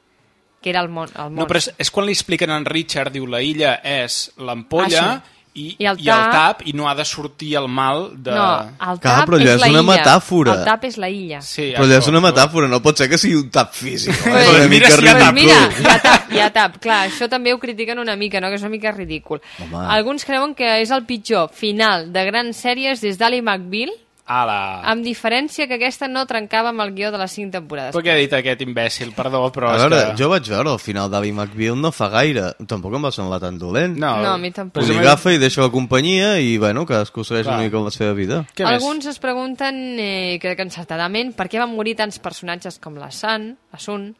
que era el, mon, el No, però és, és quan li expliquen a en Richard, diu, la illa és l'ampolla Ah, i, I el i el tap- tap, i no ha de sortir el mal de... No, el Clar, tap però allò és, és una illa. metàfora. El tap és la illa. Sí, Però allò és una metàfora, no pot ser que sigui un tap físic. no? Pues mira si hi ha tap. Mira, hi ha tap, hi ha tap. Clar, això també ho critiquen una mica, no? que és una mica ridícul. Home. Alguns creuen que és el pitjor final de grans sèries des d'Ali McBeal, Ala. amb diferència que aquesta no trencava amb el guió de les cinc temporades. Però què ha dit aquest imbècil? Perdó, però A és veure, que... jo vaig veure el final d'Ali McBeal no fa gaire. Tampoc em va semblar tan dolent. No, No, a mi tampoc. Pues li agafa i deixa la companyia i, bueno, cadascú segueix una mica amb la seva vida. Què més? Alguns es pregunten, eh, crec que encertadament, per què van morir tants personatges com la Sun, la Sun,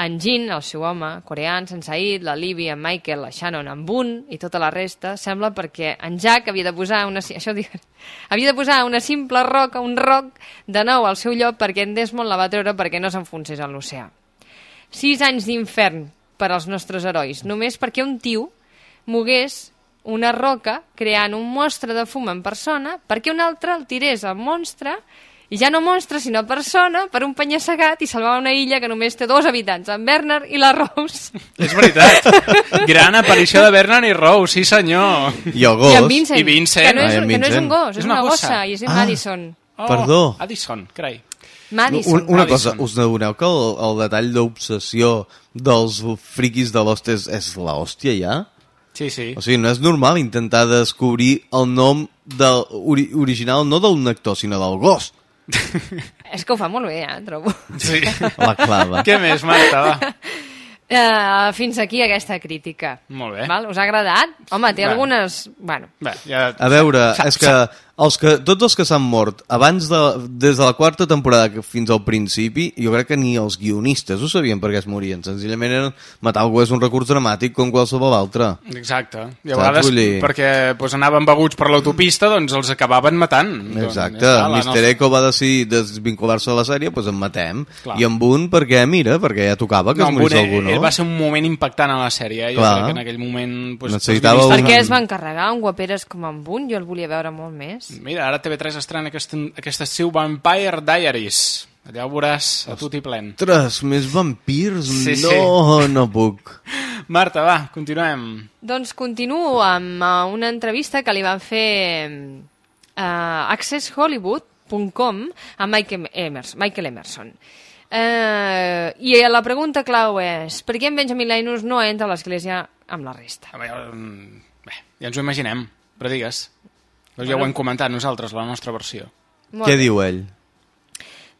en Jin, el seu home, coreans, en Said, la Libby, en Michael, la Shannon, en Boone i tota la resta, sembla perquè en Jack havia de posar una, això dic, havia de posar una simple roca, un roc, de nou al seu lloc perquè en Desmond la va treure perquè no s'enfonsés a l'oceà. Sis anys d'infern per als nostres herois, només perquè un tio mogués una roca creant un monstre de fum en persona perquè un altre el tirés al monstre i ja no monstre sinó persona per un penya-segat i salvar una illa que només té dos habitants, en Bernard i la Rose. És veritat. Gran aparició de Bernard i Rose, sí senyor. I el gos. I en Vincent, I Vincent. que no és, Ah, que no és un gos, és, És una, una gossa, gossa. i és en Ah. Madison. Oh, Perdó. Addison, carai. Madison. Un, una Madison. cosa, us n'adoneu que el, el detall d'obsessió dels friquis de Lost és, és l'hòstia ja? Sí, sí. O sigui, no és normal intentar descobrir el nom del, ori, original no d'un actor, sinó del gos. És que ho fa molt bé, eh, trobo. sí. La clava. Què més, Marta, va? Uh, fins aquí aquesta crítica. Molt bé. Val? Us ha agradat? Home, té Bé. algunes... Bueno, Bé, ja... A veure, és que, els que tots els que s'han mort abans de, des de la quarta temporada que fins al principi, jo crec que ni els guionistes ho sabien per què es morien. Senzillament eren matar algú és un recurs dramàtic com qualsevol altre. Exacte. I a Saps? vegades, Vull dir- perquè pues, anaven beguts per l'autopista, doncs els acabaven matant. Exacte, Doncs, ja Mr. Echo va decidir desvincular-se de la sèrie, doncs en matem. Clar. I amb un, perquè, mira, perquè ja tocava que No, es amb morís un- algú, eh, no? Va ser un moment impactant a la sèrie. eh? Jo Clar. crec que en aquell moment... Pues, Necessitava els per guionistes- què es va encarregar un guaperes com en un? Jo el volia veure molt més. Mira, ara TV3 estrena aquest, aquest estiu Vampire Diaries. Allà ho veuràs a tot i plen. Ostres, més vampirs? Sí, sí. no, no puc. Marta, va, continuem. Doncs continuo amb uh, una entrevista que li van fer uh, accesshollywood.com a Michael Emerson. Michael Emerson. Uh, I la pregunta clau és per què en Benjamin Linus no entra a l'església amb la resta? A veure, mm, bé, ja ens ho imaginem, però digues. Doncs ja ho Bueno. hem comentat nosaltres, la nostra versió. Molt Què bé. diu ell?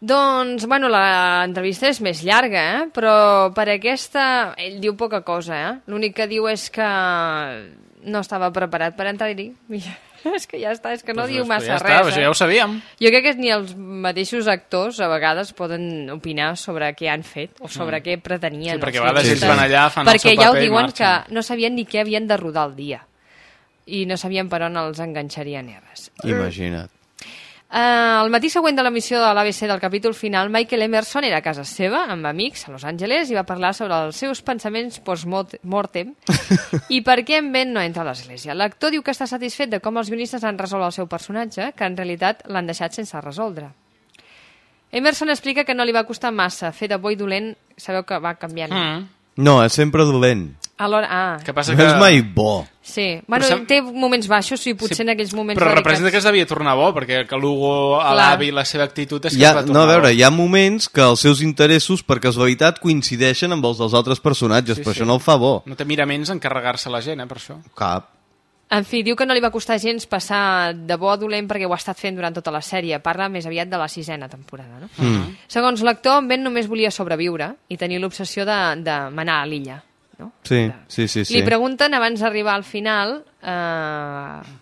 Doncs, bueno, l'entrevista és més llarga, eh? però per aquesta... Ell diu poca cosa, eh? L'únic que diu és que no estava preparat per entrar-hi. és que ja està, és que no Pues, diu massa ja està, res. pues eh? ja ho sabíem. Jo crec que ni els mateixos actors a vegades poden opinar sobre què han fet o sobre Mm. què pretenien. Sí, perquè a vegades ells van allà, fan el perquè seu ja ho paper i diuen que no sabien ni què havien de rodar el dia i no sabien per on els enganxarien ni res. Imagina't. Uh, el matí següent de l'emissió de l'ABC del capítol final, Michael Emerson era a casa seva, amb amics, a Los Angeles, i va parlar sobre els seus pensaments post-mortem i per què en Ben no entra a l'església. L'actor diu que està satisfet de com els guionistes han resolt el seu personatge, que en realitat l'han deixat sense resoldre. Emerson explica que no li va costar massa fer de boi dolent, sabeu que va canviant. Mm. No, és sempre dolent. Alhora, ah, Que passa No que... és mai bo. sí. Bueno, sem- té moments baixos i potser Sí, en aquells moments Però delicats- representa que es devia tornar bo, perquè que Clar. l'avi, la seva actitud és que ha, es va no, tornar a veure, bo. hi ha moments que els seus interessos, per casualitat, coincideixen amb els dels altres personatges, Sí, però sí. això no el fa bo. No té miraments en carregar-se la gent, eh, per això. Cap. En fi, diu que no li va costar gens passar de bo a dolent perquè ho ha estat fent durant tota la sèrie. Parla més aviat de la sisena temporada. No? Mm. Segons l'actor, en Ben només volia sobreviure i tenir l'obsessió de, de manar a l'illa. No? Sí, sí, sí. sí. Li pregunten, abans d'arribar al final, eh,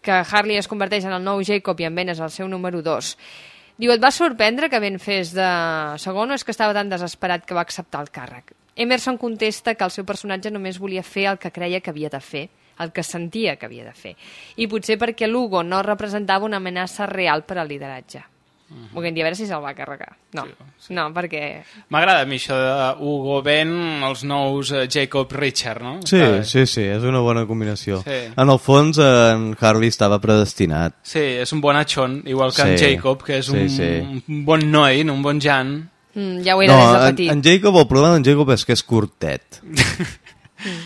que Harley es converteix en el nou Jacob i en Ben és el seu número 2. Diu, et va sorprendre que Ben fes de segon o és que estava tan desesperat que va acceptar el càrrec? Emerson contesta que el seu personatge només volia fer el que creia que havia de fer, el que sentia que havia de fer. I potser perquè l'Hugo no representava una amenaça real per al lideratge. Volguem dir, a veure si se'l va carregar. No, no, perquè... M'agrada a mi això de Hugo Ben, els nous eh, Jacob Richard, no? Sí, Està sí, sí, és una bona combinació. Sí. En el fons, en Harley estava predestinat. Sí, és un bonachón, igual que en Sí, Jacob, que és sí, un, sí. un bon noi, no? un bon Jan. Mm, ja ho era no, des de en, petit. en Jacob, el problema d'en Jacob és que és curtet.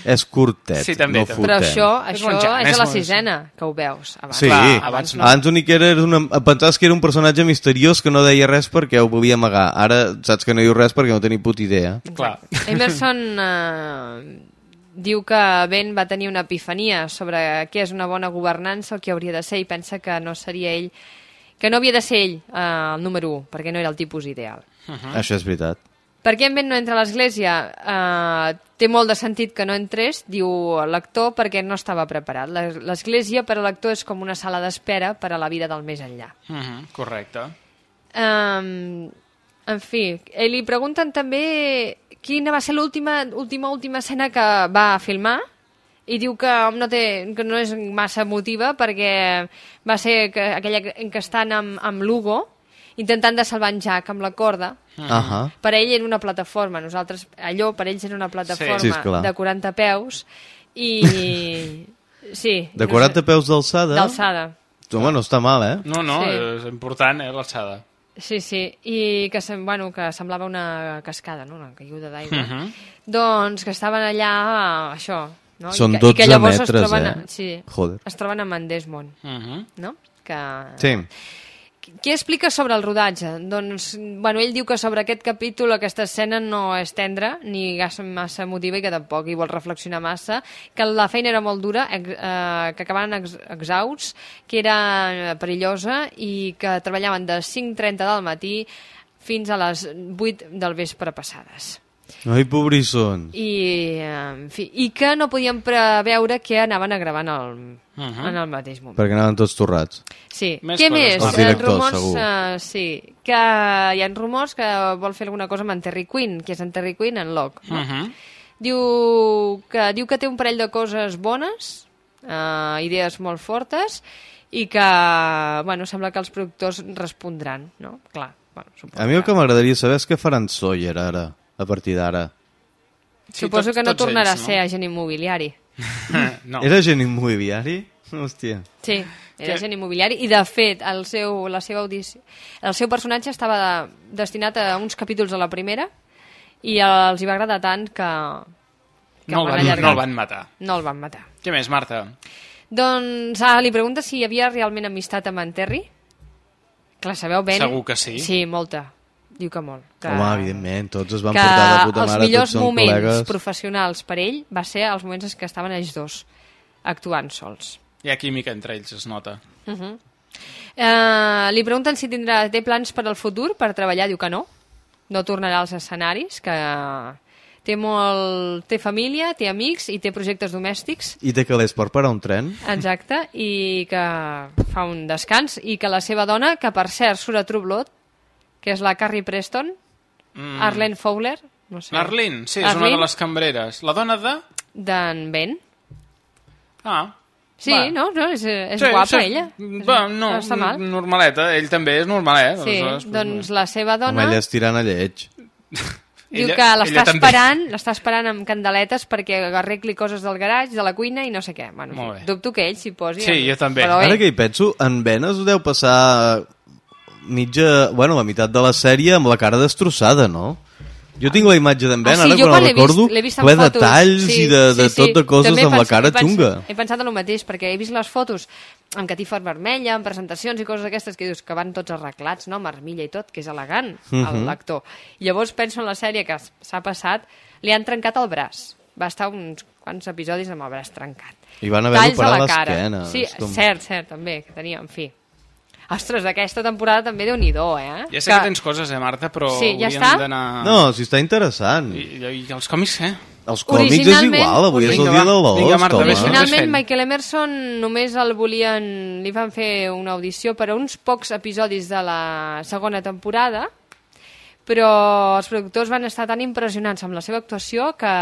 és curtet, Sí, també, no també. fotem. Però això, És això bon Jan, és, és a la sisena, que ho veus. Abans. Sí, Clar, abans, no. abans l'únic que era, una, pensaves que era un personatge misteriós que no deia res perquè ho volia amagar. Ara saps que no diu res perquè no tenia puta idea. Clar. Emerson eh, diu que Ben va tenir una epifania sobre què és una bona governança, el que hauria de ser, i pensa que no seria ell, que no havia de ser ell eh, el número 1, perquè no era el tipus ideal. Uh-huh. Això és veritat. Per què en Ben no entra a l'església? Eh, té molt de sentit que no entrés, diu l'actor, perquè no estava preparat. Les- L'església per a l'actor és com una sala d'espera per a la vida del més enllà. Uh -huh, correcte. Um, en fi, eh, li pregunten també quina va ser l'última última, última escena que va filmar i diu que no, té, que no és massa emotiva perquè va ser que, aquella que- en què estan amb, amb l'Hugo intentant de salvar en Jack amb la corda Ahà. per ell era una plataforma nosaltres, allò per ells era una plataforma Sí, esclar. de 40 peus i sí, De no 40 sé, peus d'alçada? d'alçada Home, no està mal, eh? No, no, Sí. és important, eh, l'alçada. Sí, sí, i que, sem bueno, que semblava una cascada, no? una caiguda d'aigua. Uh -huh. Doncs que estaven allà, això, no? Són I que, i que 12 llavors metres, es troben, eh? Sí, Joder. es troben amb en Desmond, Uh -huh. no? Que... Sí. Què explica sobre el rodatge? Doncs, bueno, ell diu que sobre aquest capítol aquesta escena no és tendra ni massa emotiva i que tampoc hi vol reflexionar massa, que la feina era molt dura, eh, que acabaven ex, exhausts, que era eh, perillosa i que treballaven de 5.30 del matí fins a les 8 del vespre passades. Ai, pobrissons. I, eh, en fi, i que no podien preveure que anaven a gravar en el, Mhm. en el mateix moment. Perquè anaven tots torrats. Sí. Més Què més? Els directors, rumors, segur. eh, sí, que hi ha rumors que vol fer alguna cosa amb en Terry Quinn, que és en Terry Quinn en Locke. No? Mhm. diu, que, diu que té un parell de coses bones, eh, idees molt fortes, i que, bueno, sembla que els productors respondran, no? Clar, bueno, A mi el que m'agradaria saber és què faran Sawyer ara, a partir d'ara. suposo tots- que no tornarà ells, a ser agent immobiliari. no. Era agent immobiliari? Hòstia. Sí, era Que- agent immobiliari i de fet el seu, la seva audició, el seu personatge estava destinat a uns capítols a la primera i els hi va agradar tant que, que No el, van, no el van matar. No el van matar. Què més, Marta? Doncs ah, li pregunta si hi havia realment amistat amb en Terry. Clar, sabeu ben... Segur que sí. Sí, molta. Diu que molt. Que, Home, evidentment, tots es van que portar de puta els mare, millors tots són moments col·legues. professionals per ell va ser els moments en què estaven ells dos actuant sols. Hi ha química entre ells, es nota. Uh -huh. eh, li pregunten si tindrà, té plans per al futur, per treballar, diu que no. No tornarà als escenaris, que té, molt, té família, té amics i té projectes domèstics, I té calés per parar un tren? exacte, i que fa un descans, i que la seva dona, que per cert surt a True Blood, que és la Carrie Preston, Mm. Arlene Fowler, no sé. L'Arlene, sí, és una Arlene, de les cambreres. La dona de... D'en Ben. Ah, Sí, Va. no, no, és, és Sí, guapa, sí, ella. Va, no, no està mal. normaleta. Ell també és normalet. Sí, aleshores, doncs la seva Home, dona... ella és tirant a lleig. Diu Ella- que l'està esperant, l'està esperant amb candeletes perquè arregli coses del garatge, de la cuina i no sé què. Bueno, dubto que ell s'hi posi. Sí, jo també. Però Ara ell, que hi penso, en Ben es deu passar mitja, bueno, la meitat de la sèrie amb la cara destrossada, no? Jo tinc la imatge d'en Ben, ah, sí, ara quan la vist- recordo, vist en ple de fotos. talls sí, i de, de sí, tot sí. de coses També amb la cara he xunga. He pensat en el mateix, perquè he vist les fotos amb catifa vermella, amb presentacions i coses d'aquestes que dius que van tots arreglats, no? amb armilla i tot, que és elegant, Mhm. l'actor. I llavors penso en la sèrie que s'ha passat, li han trencat el braç. Va estar uns quants episodis amb el braç trencat. I van haver d'operar l'esquena. Sí, com- cert, cert, també, que tenia, en fi. Ostres, aquesta temporada també déu nhi eh? Ja sé que... tens coses, eh, Marta, però Sí, ja hauríem està? d'anar... No, si està interessant. I, i, i els còmics, eh? Els còmics és igual, avui és el Vinga, dia del Vinga, Lost, Marta, home. Originalment, Michael Emerson només el volien... Li van fer una audició per a uns pocs episodis de la segona temporada, però els productors van estar tan impressionats amb la seva actuació que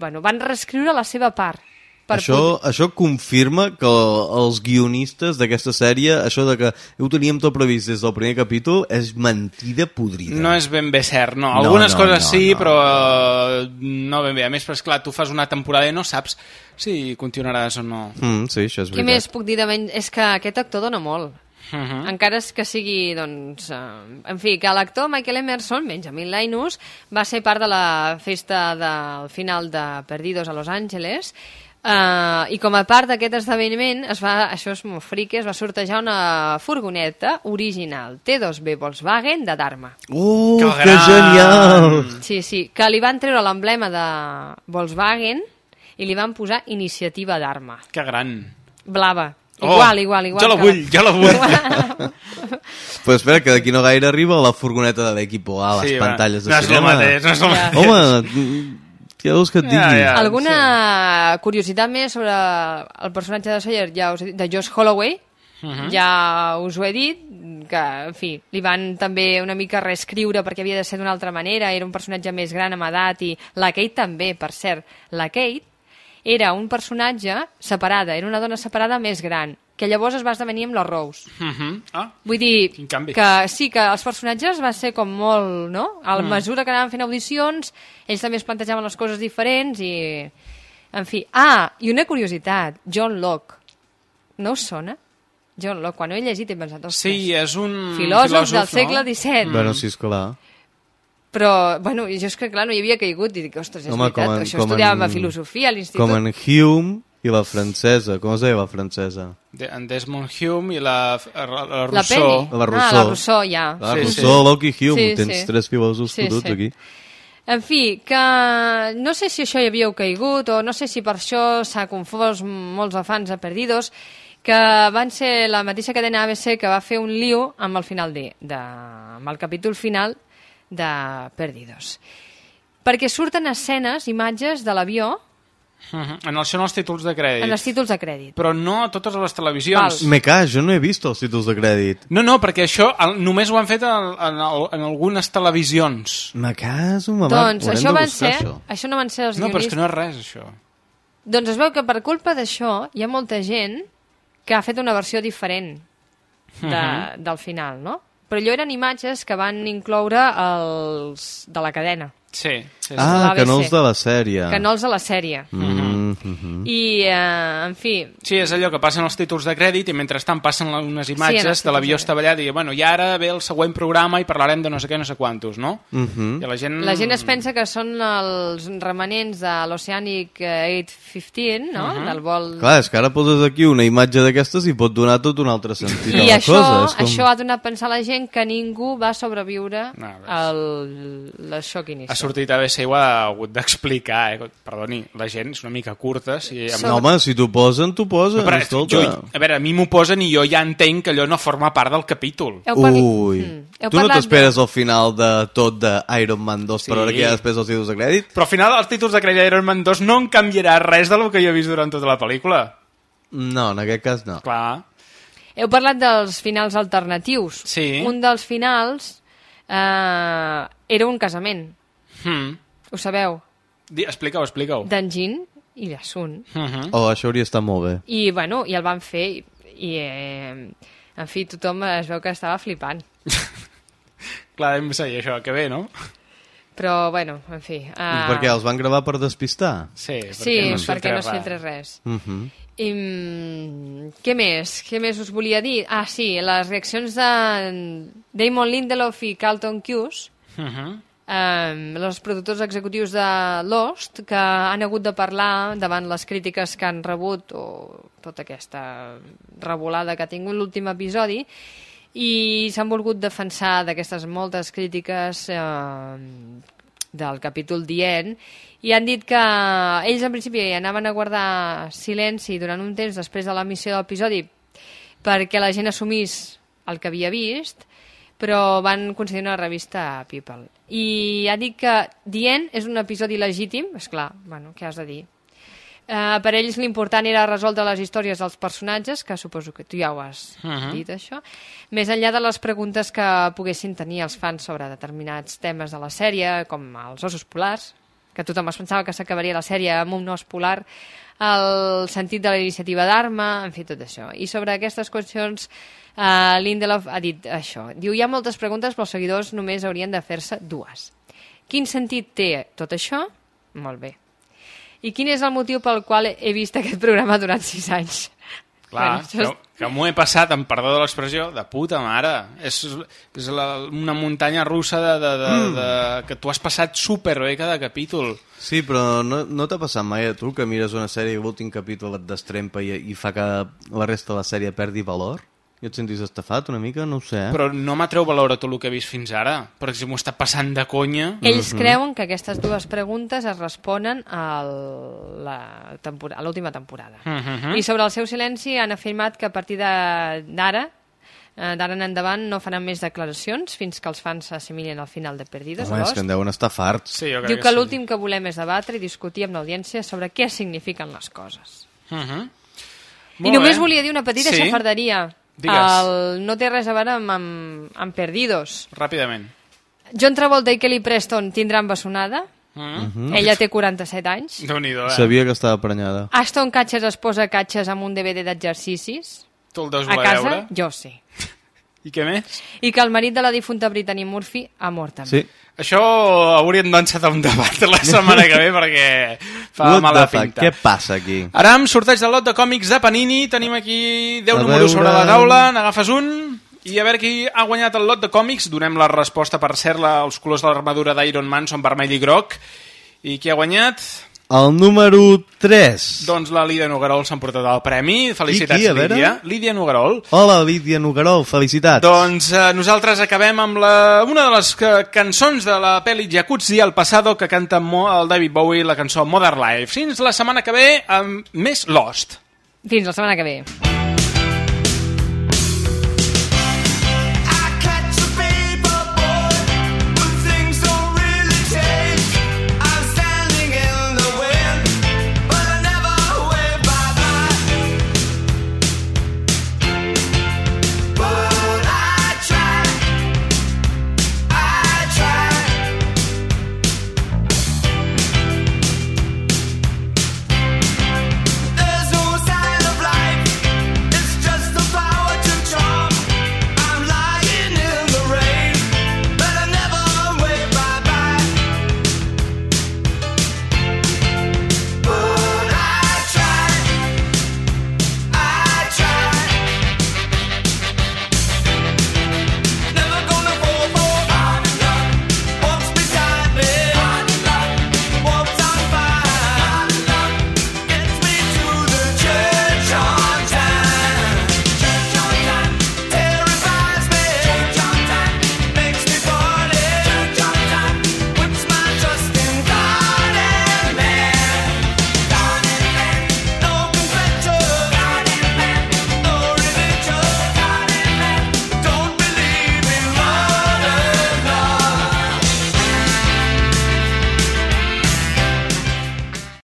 bueno, van reescriure la seva part. Per Això, això confirma que els guionistes d'aquesta sèrie, això de que ho teníem tot previst des del primer capítol, és mentida podrida. No és ben bé cert, no. No, Algunes no, coses no, sí, no. però eh, no ben bé. A més, però, esclar, tu fas una temporada i no saps si continuaràs o no. Mm, sí, això és Què veritat. més puc dir de menys? És que aquest actor dona molt. Uh -huh. encara és que sigui, doncs, eh, en fi, que l'actor Michael Emerson, Benjamin Linus, va ser part de la festa del final de Perdidos a Los Angeles, eh, i com a part d'aquest esdeveniment, es va, això és molt friqui, es va sortejar una furgoneta original T2B Volkswagen de Dharma. Oh, Que que genial! Sí, sí, que li van treure l'emblema de Volkswagen i li van posar Iniciativa Dharma. Que gran. Blava. Oh, Igual, igual, igual. jo la que vull, jo la vull. Però espera, que d'aquí no gaire arriba la furgoneta de l'Equipo A, les Sí, va. pantalles de No és el cinema. mateix, no és el mateix. Home, què vols que et digui? Ja, ja. Alguna curiositat més sobre el personatge de Sawyer, ja us he dit, de Josh Holloway, Mhm. ja us ho he dit, que, en fi, li van també una mica reescriure perquè havia de ser d'una altra manera, era un personatge més gran amb edat i la Kate també, per cert. La Kate era un personatge separada, era una dona separada més gran, que llavors es va esdevenir amb la Rose. Uh -huh. ah, Vull dir que sí, que els personatges va ser com molt, no? A Mm. mesura que anaven fent audicions, ells també es plantejaven les coses diferents i... En fi. Ah, i una curiositat. John Locke. No us sona? John Locke. Quan ho he llegit he pensat... ostres, sí, és un filòsof, filòsof del segle no? XVII. Bueno, sí, esclar. Però, bueno, jo és que, clar, no hi havia caigut i dic, ostres, és Home, veritat, com en- això com estudiàvem en- a filosofia a l'institut. Com en Hume i la francesa. Com es deia la francesa? De, en Desmond Hume i la, la, la La Rousseau. La Ah, Rousseau. la Rousseau, ja. La Sí, Rousseau, sí. Locke i Hume. Sí, Tens sí. tres filòsofs Sí, fotuts sí. aquí. En fi, que no sé si això hi havíeu caigut o no sé si per això s'ha confós molts de fans a Perdidos, que van ser la mateixa cadena ABC que va fer un lío amb el final de, de amb el capítol final de Perdidos. perquè surten escenes, imatges de l'avió Mhm. En els són els títols de crèdit. en els títols de crèdit. Però no a totes les televisions. Me cas, jo no he vist els títols de crèdit. No, no, perquè això el, només ho han fet en, en, en algunes televisions. Me caso, mama. doncs això van buscar, ser, això. això. no van ser els No, però és guionistes. que no és res, això. Doncs es veu que per culpa d'això hi ha molta gent que ha fet una versió diferent de, Mhm. del final, no? Però allò eren imatges que van incloure els de la cadena, Sí. sí, sí. Ah, que no els de la sèrie. que no els de la sèrie. Mm -hmm. I, eh, en fi, Sí, és allò que passen els títols de crèdit i mentrestant passen la- unes imatges Sí, de l'avió estavellat i, bueno, i ara ve el següent programa i parlarem de no sé què, no sé quantos, no? Mhm. I la gent... la gent es pensa que són els remanents de l'Oceanic eh, 815, no? Mhm. Del vol... Clar, és que ara poses aquí una imatge d'aquestes i pot donar tot un altre sentit a I la això, cosa. És com... això ha donat a pensar a la gent que ningú va sobreviure No, ves. al la xoc inicial. Ha sortit a BC i ho ha hagut d'explicar, eh? Perdoni, la gent és una mica curta. Si... No, home, si t'ho posen, t'ho posen. Però, escolta. jo, a veure, a mi m'ho posen i jo ja entenc que allò no forma part del capítol. Heu parli- Ui. Mm. Heu Tu no t'esperes al final de tot de Iron Man 2 Sí. per veure què hi ha després dels títols de crèdit? Però al final els títols de crèdit Iron Man 2 no en canviarà res del que jo he vist durant tota la pel·lícula. No, en aquest cas no. Clar. Heu parlat dels finals alternatius. Sí. Un dels finals eh, era un casament. Hmm. Ho sabeu? Di- Explica-ho, explica-ho. D'en Jin i Sun. Uh -huh. Oh, això hauria estat molt bé. I, bueno, i el van fer i, i eh, en fi, tothom es veu que estava flipant. Clar, hem de seguir això, que bé, no? Però, bueno, en fi... Uh... Perquè els van gravar per despistar? Sí, Sí, no es perquè no es filtra filtra res. Uh -huh. I, mm, què més? Què més us volia dir? Ah, sí, les reaccions de Damon Lindelof i Carlton Cuse, Uh -huh. Eh, els productors executius de Lost, que han hagut de parlar davant les crítiques que han rebut o tota aquesta revolada que ha tingut l'últim episodi i s'han volgut defensar d'aquestes moltes crítiques eh, del capítol dient i han dit que ells en principi anaven a guardar silenci durant un temps després de l'emissió de l'episodi perquè la gent assumís el que havia vist però van concedir una revista a People. I ha dit que Dient és un episodi legítim, és clar, bueno, què has de dir? Uh, per ells l'important era resoldre les històries dels personatges, que suposo que tu ja ho has uh Mhm. -huh. dit, això, més enllà de les preguntes que poguessin tenir els fans sobre determinats temes de la sèrie, com els ossos polars, que tothom es pensava que s'acabaria la sèrie amb un os polar, el sentit de la iniciativa d'arma, en fi, tot això. I sobre aquestes qüestions, uh, Lindelof ha dit això. Diu, hi ha moltes preguntes, però els seguidors només haurien de fer-se dues. Quin sentit té tot això? Molt bé. I quin és el motiu pel qual he vist aquest programa durant sis anys? Clar, això és- que, que m'ho he passat, amb perdó de l'expressió, de puta mare. És, és la, una muntanya russa de, de, de, Mm. de, que tu has passat superbé cada capítol. Sí, però no, no t'ha passat mai a tu que mires una sèrie i l'últim capítol et destrempa i, i fa que la resta de la sèrie perdi valor? I et sentis estafat una mica? No ho sé, eh? Però no m'atreu valor a tot el que he vist fins ara, perquè si m'ho està passant de conya... Ells creuen que aquestes dues preguntes es responen a la tempora- a l'última temporada. Mhm. I sobre el seu silenci han afirmat que a partir de- d'ara, eh, d'ara en endavant, no faran més declaracions fins que els fans s'assimilin al final de Perdidos. Home, és que en deuen estar farts. Sí, jo crec Diu que que sí. l'últim que volem és debatre i discutir amb l'audiència sobre què signifiquen les coses. Uh -huh. I només volia dir una petita sí? xafarderia. Digues. El... No té res a veure amb, amb, amb Perdidos. Ràpidament. John Travolta i Kelly Preston tindran bessonada. Mm Mhm. Ella té 47 anys. Déu-n'hi-do, eh? Sabia que estava prenyada. Aston Catcher es posa catxes amb un DVD d'exercicis. Tu el deus A voler casa, veure? jo sí. I què més? I que el marit de la difunta Brittany Murphy ha mort també. Sí. Això hauríem d'encetar un debat la setmana que ve perquè fa What mala pinta. Què passa aquí? Ara amb sorteig del lot de còmics de Panini tenim aquí 10 A números sobre veure. la taula, n'agafes un i a veure qui ha guanyat el lot de còmics. Donem la resposta, per cert, la, els colors de l'armadura d'Iron Man són vermell i groc. I qui ha guanyat? El número 3. Doncs la Lídia Noguerol s'ha emportat el premi. Felicitats, Qui, qui? Lídia. Lídia Noguerol. Hola, Lídia Noguerol, felicitats. Doncs eh, nosaltres acabem amb la, una de les ca cançons de la pel·li Jacuzzi al passado que canta Mo, el David Bowie, la cançó Modern Life. Fins la setmana que ve amb més Lost. Fins la setmana que ve.